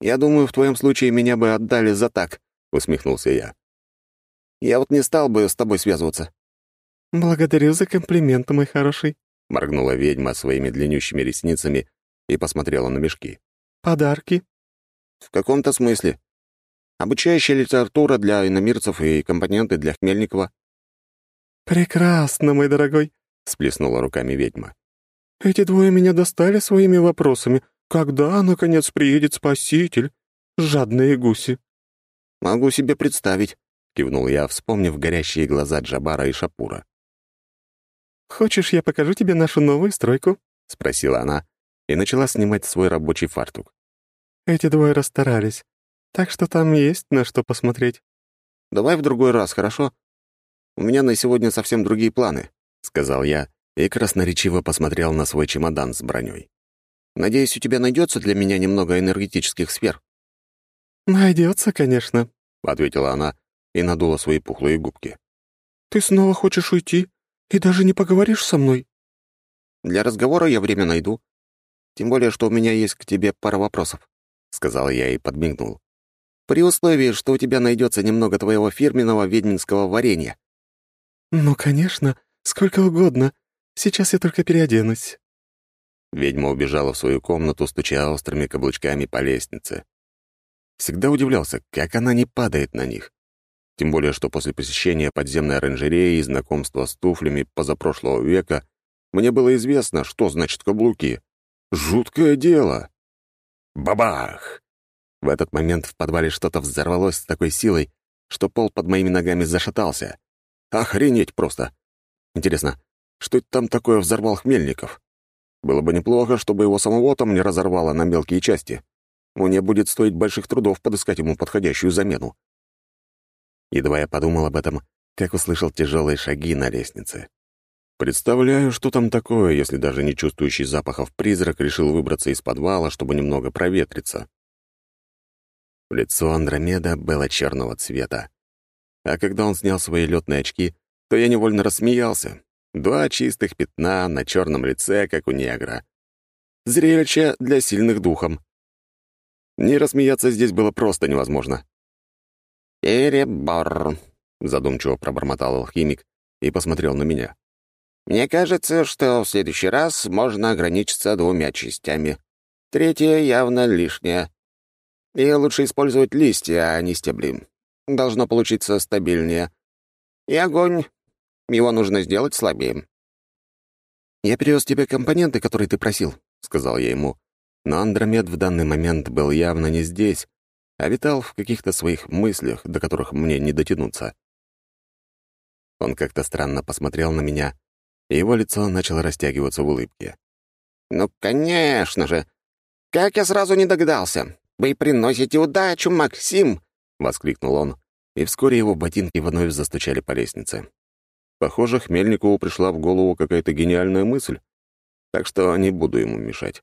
«Я думаю, в твоем случае меня бы отдали за так», — усмехнулся я. «Я вот не стал бы с тобой связываться».
«Благодарю за комплимент, мой хороший», —
моргнула ведьма своими длиннющими ресницами и посмотрела на мешки.
«Подарки?»
«В каком-то смысле. Обучающая литература для иномирцев и компоненты для Хмельникова».
«Прекрасно, мой дорогой», — сплеснула руками ведьма. Эти двое меня достали своими вопросами. Когда, наконец, приедет спаситель? Жадные гуси.
Могу себе представить, —
кивнул я, вспомнив горящие глаза Джабара и Шапура.
«Хочешь, я покажу тебе нашу новую стройку?»
— спросила она и начала снимать свой рабочий фартук.
«Эти двое расстарались, так что там есть на что посмотреть».
«Давай в другой раз, хорошо? У меня на сегодня совсем другие планы», — сказал я и красноречиво посмотрел на свой чемодан с броней. «Надеюсь, у тебя найдется для меня немного энергетических сфер?»
Найдется, конечно», —
ответила она и надула свои пухлые губки.
«Ты снова хочешь уйти и даже не поговоришь со мной?»
«Для разговора я время найду. Тем более, что у меня есть к тебе пара вопросов», — сказал я и подмигнул. «При условии, что у тебя найдется немного твоего фирменного ведьминского варенья».
«Ну, конечно, сколько угодно. Сейчас я только переоденусь».
Ведьма убежала в свою комнату, стуча острыми каблучками по лестнице. Всегда удивлялся, как она не падает на них. Тем более, что после посещения подземной оранжереи и знакомства с туфлями позапрошлого века мне было известно, что значит каблуки. Жуткое дело. Бабах! В этот момент в подвале что-то взорвалось с такой силой, что пол под моими ногами зашатался. Охренеть просто! Интересно, что это там такое взорвал Хмельников? Было бы неплохо, чтобы его самого там не разорвало на мелкие части. Мне будет стоить больших трудов подыскать ему подходящую замену. Едва я подумал об этом, как услышал тяжелые шаги на лестнице. Представляю, что там такое, если даже не чувствующий запахов призрак решил выбраться из подвала, чтобы немного проветриться. Лицо Андромеда было черного цвета. А когда он снял свои летные очки, то я невольно рассмеялся. Два чистых пятна на черном лице, как у негра. Зрелище для сильных духом. Не рассмеяться здесь было просто невозможно.
«Перебор», —
задумчиво пробормотал алхимик и посмотрел на меня.
«Мне кажется, что в следующий раз можно ограничиться двумя частями. Третья явно лишняя. И лучше использовать листья, а не стебли. Должно получиться стабильнее. И огонь. Его нужно сделать слабее». «Я привез тебе компоненты, которые ты просил», — сказал я ему. Но Андромед в данный момент был явно не здесь, а витал в каких-то своих мыслях, до которых мне не дотянуться. Он как-то странно посмотрел на меня, и его лицо начало растягиваться в улыбке. «Ну, конечно же! Как я сразу не догадался! Вы приносите удачу, Максим!» — воскликнул он, и вскоре его ботинки вновь застучали по лестнице.
Похоже, Хмельникову пришла в голову какая-то гениальная мысль, так что не буду ему мешать.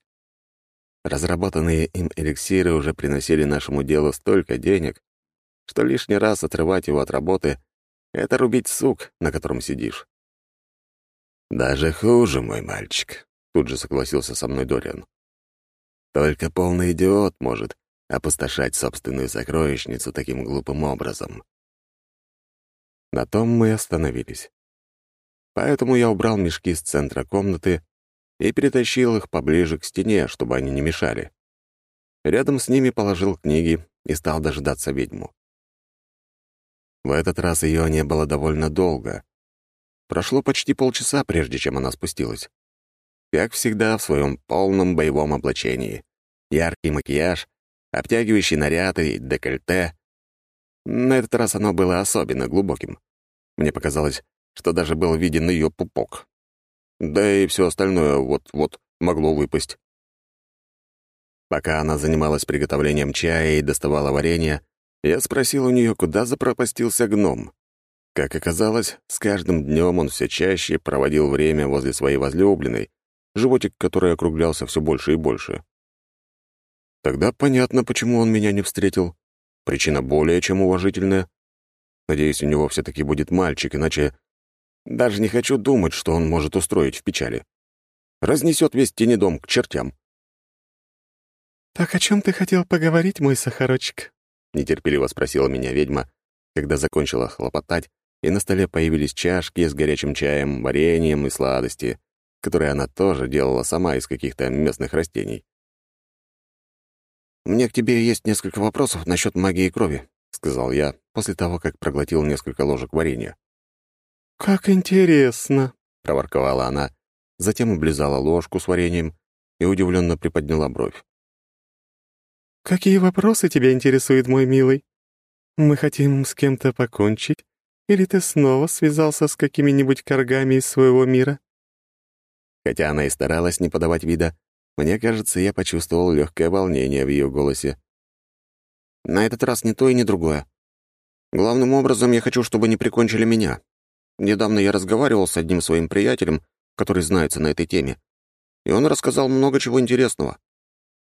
Разработанные им эликсиры уже приносили нашему делу столько денег, что лишний раз отрывать его от работы — это рубить сук, на котором сидишь. «Даже хуже, мой мальчик», — тут же согласился со мной Дориан. «Только полный идиот может опустошать собственную сокровищницу таким глупым образом». На том мы остановились. Поэтому я убрал мешки с центра комнаты и перетащил их поближе к стене, чтобы они не мешали. Рядом с ними положил книги и стал дожидаться ведьму. В этот раз ее не было довольно долго. Прошло почти полчаса, прежде чем она спустилась. Как всегда, в своем полном боевом облачении. Яркий макияж, обтягивающий наряд и декольте. На этот раз оно было особенно глубоким. Мне показалось, что даже был виден ее пупок. Да и все остальное вот-вот могло выпасть. Пока она занималась приготовлением чая и доставала варенье, я спросил у нее, куда запропастился гном. Как оказалось, с каждым днем он все чаще проводил время возле своей возлюбленной, животик которой округлялся все больше и больше. Тогда понятно, почему он меня не встретил. Причина более чем уважительная. Надеюсь, у него все-таки будет мальчик, иначе даже не хочу думать, что он может устроить в печали. Разнесет весь тенедом к чертям.
«Так о чем ты хотел поговорить, мой сахарочек?»
— нетерпеливо спросила меня ведьма, когда закончила хлопотать, и на столе появились чашки с горячим чаем, вареньем и сладости, которые она тоже делала сама из каких-то местных растений.
«У меня к тебе есть несколько вопросов насчет магии крови», — сказал я после того, как проглотил несколько ложек варенья.
«Как интересно!»
— проворковала она, затем облизала ложку с вареньем и удивленно приподняла бровь.
«Какие вопросы тебя интересуют, мой милый? Мы хотим с кем-то покончить? Или ты снова связался с какими-нибудь коргами из своего мира?»
Хотя она и старалась не подавать вида, мне кажется, я почувствовал легкое волнение в ее голосе.
«На этот раз ни то и ни другое. Главным образом, я хочу, чтобы не прикончили меня. Недавно я разговаривал с одним своим приятелем, который знается на этой теме, и он рассказал много чего интересного.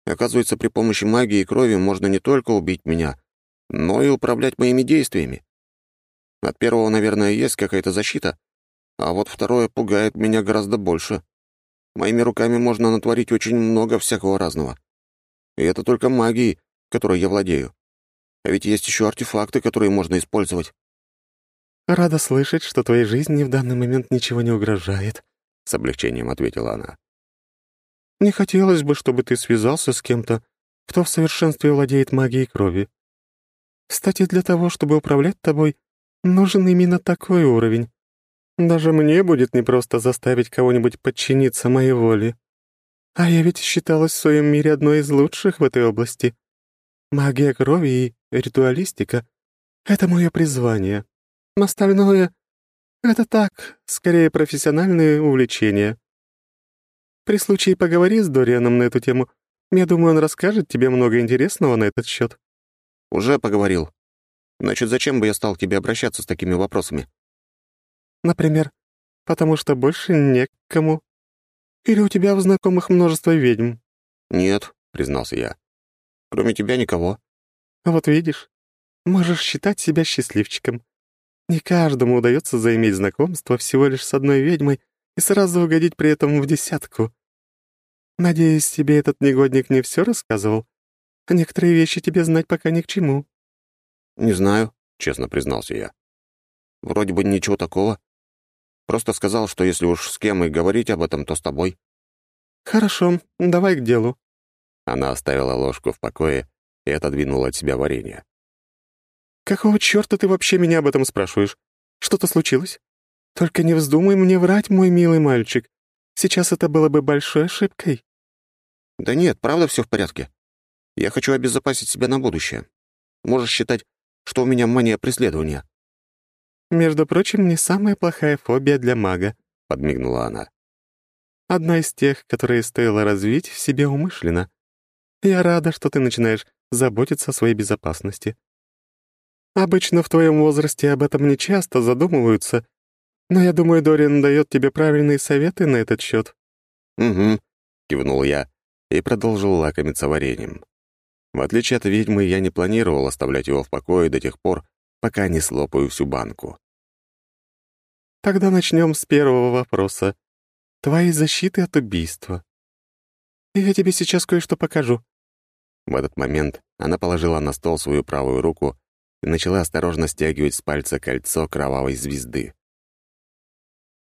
Оказывается, при помощи магии и крови можно не только убить меня, но и управлять моими действиями. От первого, наверное, есть какая-то защита, а вот второе пугает меня гораздо больше. Моими руками можно натворить очень много всякого разного. И это только магией, которой я владею. А ведь есть еще артефакты, которые можно использовать.
«Рада слышать, что твоей жизни в данный момент ничего не угрожает», — с облегчением ответила она. «Не хотелось бы, чтобы ты связался с кем-то, кто в совершенстве владеет магией крови. Кстати, для того, чтобы управлять тобой, нужен именно такой уровень. Даже мне будет непросто заставить кого-нибудь подчиниться моей воле. А я ведь считалась в своем мире одной из лучших в этой области. Магия крови и ритуалистика — это мое призвание. Остальное — это так, скорее профессиональные увлечения. При случае поговори с Дорианом на эту тему. Я думаю, он расскажет тебе много интересного на этот счет.
«Уже поговорил. Значит, зачем бы я стал к тебе обращаться с такими вопросами?»
«Например, потому что больше не к кому. Или у тебя в знакомых множество ведьм?»
«Нет», — признался я. «Кроме тебя никого».
«Вот видишь, можешь считать себя счастливчиком. Не каждому удается заиметь знакомство всего лишь с одной ведьмой и сразу угодить при этом в десятку. Надеюсь, тебе этот негодник не все рассказывал? А некоторые вещи тебе знать пока ни к чему».
«Не знаю», — честно признался я. «Вроде бы ничего такого. Просто сказал, что если уж с кем и говорить об этом, то с тобой».
«Хорошо, давай к делу».
Она оставила ложку в покое и отодвинула от себя варенье.
«Какого черта ты вообще меня об этом спрашиваешь? Что-то случилось? Только не вздумай мне врать, мой милый мальчик. Сейчас это было бы большой ошибкой».
«Да нет, правда все в порядке. Я хочу обезопасить себя на будущее. Можешь считать, что у меня мания преследования».
«Между прочим, не самая плохая фобия для мага», — подмигнула она. «Одна из тех, которые стоило развить в себе умышленно. Я рада, что ты начинаешь заботиться о своей безопасности. Обычно в твоем возрасте об этом не часто задумываются, но я думаю, Дориан дает тебе правильные советы на этот счет.
«Угу», —
кивнул я и продолжил лакомиться вареньем. В отличие от ведьмы, я не планировал оставлять его в покое до тех пор, пока не слопаю всю банку.
Тогда начнем с первого вопроса. Твоей защиты от убийства. Я тебе сейчас кое-что покажу.
В этот момент она положила на стол свою правую руку и начала осторожно стягивать с пальца кольцо кровавой звезды.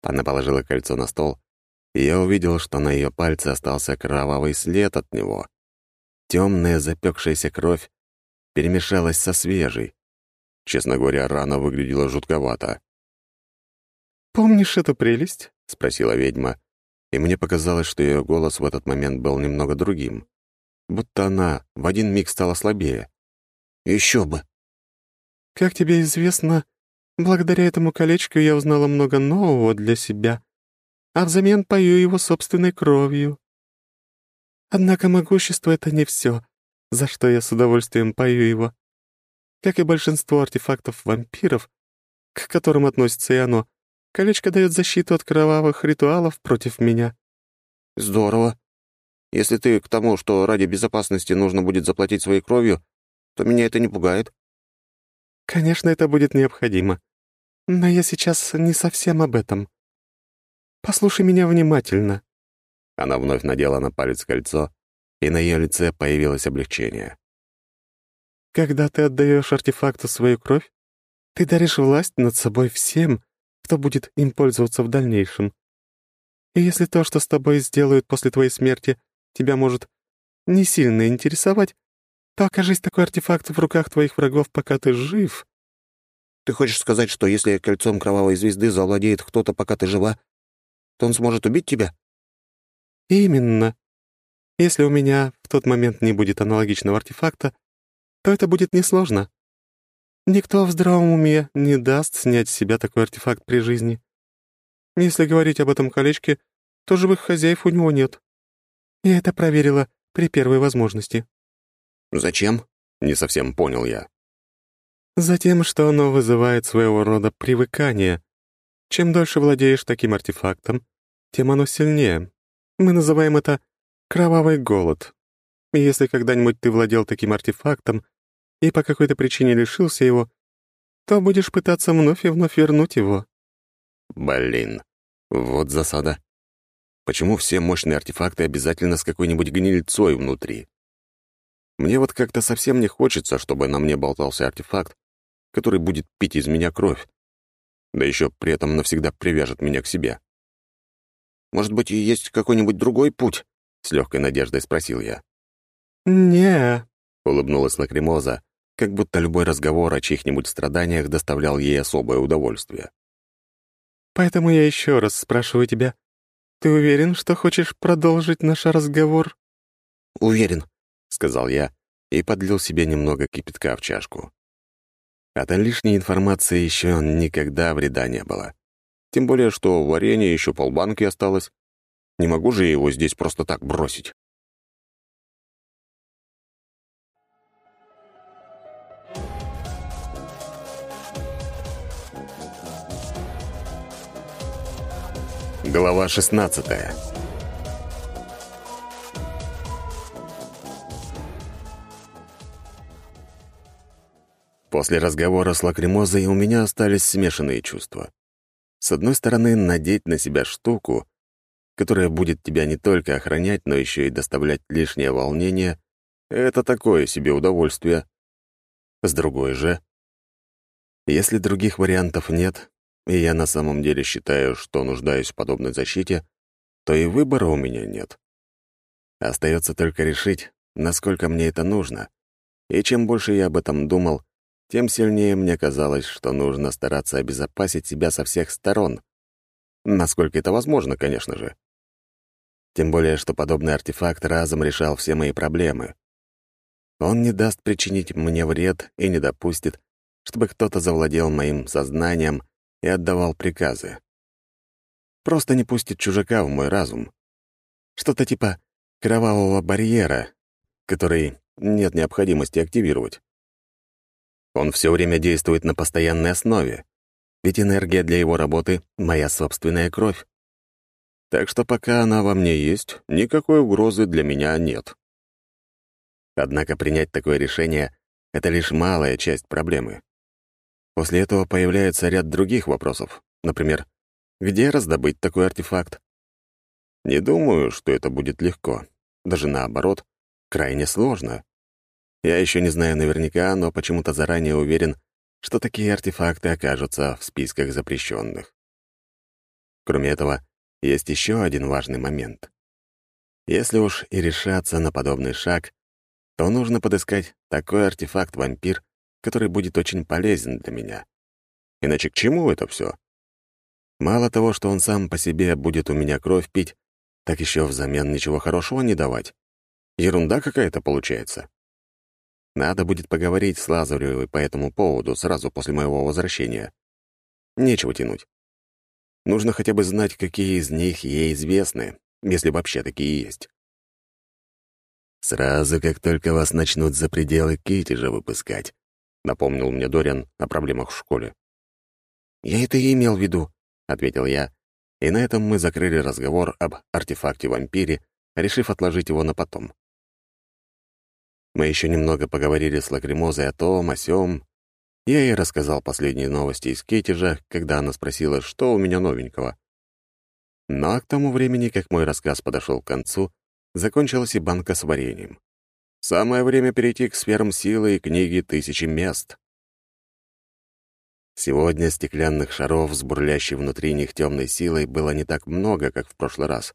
Она положила кольцо на стол, и я увидел, что на ее пальце остался кровавый след от него. Темная запекшаяся кровь перемешалась со свежей. Честно говоря, рана выглядела жутковато.
«Помнишь эту прелесть?»
— спросила ведьма, и мне показалось, что ее голос в этот момент был немного другим, будто она в один миг стала слабее.
Еще бы!»
«Как тебе известно, благодаря этому колечку я узнала много нового для себя, а взамен пою его собственной кровью. Однако могущество — это не все, за что я с удовольствием пою его. Как и большинство артефактов вампиров, к которым относится и оно, колечко дает защиту от кровавых ритуалов против меня.
Здорово. Если ты к тому, что ради безопасности нужно будет заплатить своей кровью, то меня это не пугает.
Конечно, это будет необходимо. Но я сейчас не совсем об этом. Послушай меня внимательно.
Она вновь надела на палец кольцо, и на ее лице появилось облегчение.
«Когда ты отдаешь артефакту свою кровь, ты даришь власть над собой всем, кто будет им пользоваться в дальнейшем. И если то, что с тобой сделают после твоей смерти, тебя может не сильно интересовать, то окажись такой артефакт в руках твоих врагов, пока ты жив».
«Ты хочешь сказать, что если кольцом кровавой звезды завладеет кто-то, пока ты жива, то он сможет убить тебя?»
«Именно. Если у меня в тот момент не будет аналогичного артефакта, то это будет несложно. Никто в здравом уме не даст снять с себя такой артефакт при жизни. Если говорить об этом колечке, то живых хозяев у него нет. Я это проверила при первой возможности.
«Зачем?» — не совсем понял я.
Затем, что оно вызывает своего рода привыкание. Чем дольше владеешь таким артефактом, тем оно сильнее. Мы называем это кровавый голод. И если когда-нибудь ты владел таким артефактом и по какой-то причине лишился его, то будешь пытаться вновь и вновь вернуть его.
Блин, вот засада. Почему все мощные артефакты обязательно с какой-нибудь гнильцой внутри? Мне вот как-то совсем не хочется, чтобы на мне болтался артефакт, который будет пить из меня кровь, да еще при этом навсегда привяжет меня к себе. «Может быть, и есть какой-нибудь другой путь?» — с легкой надеждой спросил я.
не
улыбнулась Лакримоза, как будто любой разговор о чьих-нибудь страданиях доставлял ей особое удовольствие.
«Поэтому я еще раз спрашиваю тебя. Ты уверен, что хочешь продолжить наш разговор?»
«Уверен», — сказал я и подлил себе немного кипятка в чашку. От лишней информации еще никогда вреда не было. Тем более, что варенье еще полбанки осталось. Не могу же его здесь просто так бросить. Глава 16 После разговора с лакримозой у меня остались смешанные чувства. С одной стороны, надеть на себя штуку, которая будет тебя не только охранять, но еще и доставлять лишнее волнение, это такое себе удовольствие. С другой же, если других вариантов нет, и я на самом деле считаю, что нуждаюсь в подобной защите, то и выбора у меня нет. Остается только решить, насколько мне это нужно. И чем больше я об этом думал, тем сильнее мне казалось, что нужно стараться обезопасить себя со всех сторон. Насколько это возможно, конечно же. Тем более, что подобный артефакт разом решал все мои проблемы. Он не даст причинить мне вред и не допустит, чтобы кто-то завладел моим сознанием и отдавал приказы. Просто не пустит чужака в мой разум. Что-то типа кровавого барьера, который нет необходимости активировать. Он все время действует на постоянной основе, ведь энергия для его работы — моя собственная кровь. Так что пока она во мне есть, никакой угрозы для меня нет. Однако принять такое решение — это лишь малая часть проблемы. После этого появляется ряд других вопросов. Например, где раздобыть такой артефакт? Не думаю, что это будет легко. Даже наоборот, крайне сложно. Я еще не знаю наверняка, но почему-то заранее уверен, что такие артефакты окажутся в списках запрещенных. Кроме этого, есть еще один важный момент. Если уж и решаться на подобный шаг, то нужно подыскать такой артефакт-вампир, который будет очень полезен для меня. Иначе к чему это все? Мало того, что он сам по себе будет у меня кровь пить, так еще взамен ничего хорошего не давать. Ерунда какая-то получается. Надо будет поговорить с Лазаревой по этому поводу сразу после моего возвращения. Нечего тянуть. Нужно хотя бы знать, какие из них ей известны, если вообще такие есть. «Сразу, как только вас начнут за пределы Китежа выпускать», — напомнил мне Дориан о проблемах в школе.
«Я это и имел в виду», —
ответил я, и на этом мы закрыли разговор об артефакте-вампире, решив отложить его на потом. Мы еще немного поговорили с Лакримозой о том, о сём. Я ей рассказал последние новости из Кетежа, когда она спросила, что у меня новенького. Но к тому времени, как мой рассказ подошел к концу, закончилась и банка с вареньем. Самое время перейти к сферам силы и книги «Тысячи мест». Сегодня стеклянных шаров с бурлящей внутри них темной силой было не так много, как в прошлый раз.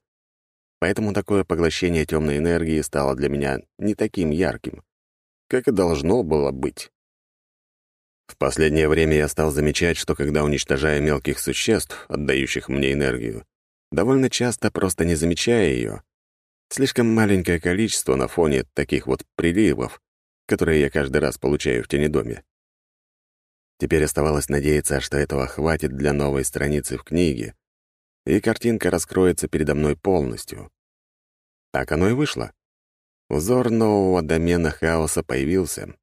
Поэтому такое поглощение темной энергии стало для меня не таким ярким, как и должно было быть. В последнее время я стал замечать, что когда уничтожаю мелких существ, отдающих мне энергию, довольно часто просто не замечая ее, слишком маленькое количество на фоне таких вот приливов, которые я каждый раз получаю в тенедоме. Теперь оставалось надеяться, что этого хватит для новой страницы в книге, и картинка раскроется передо мной полностью. Так оно и вышло. Узор нового домена хаоса появился,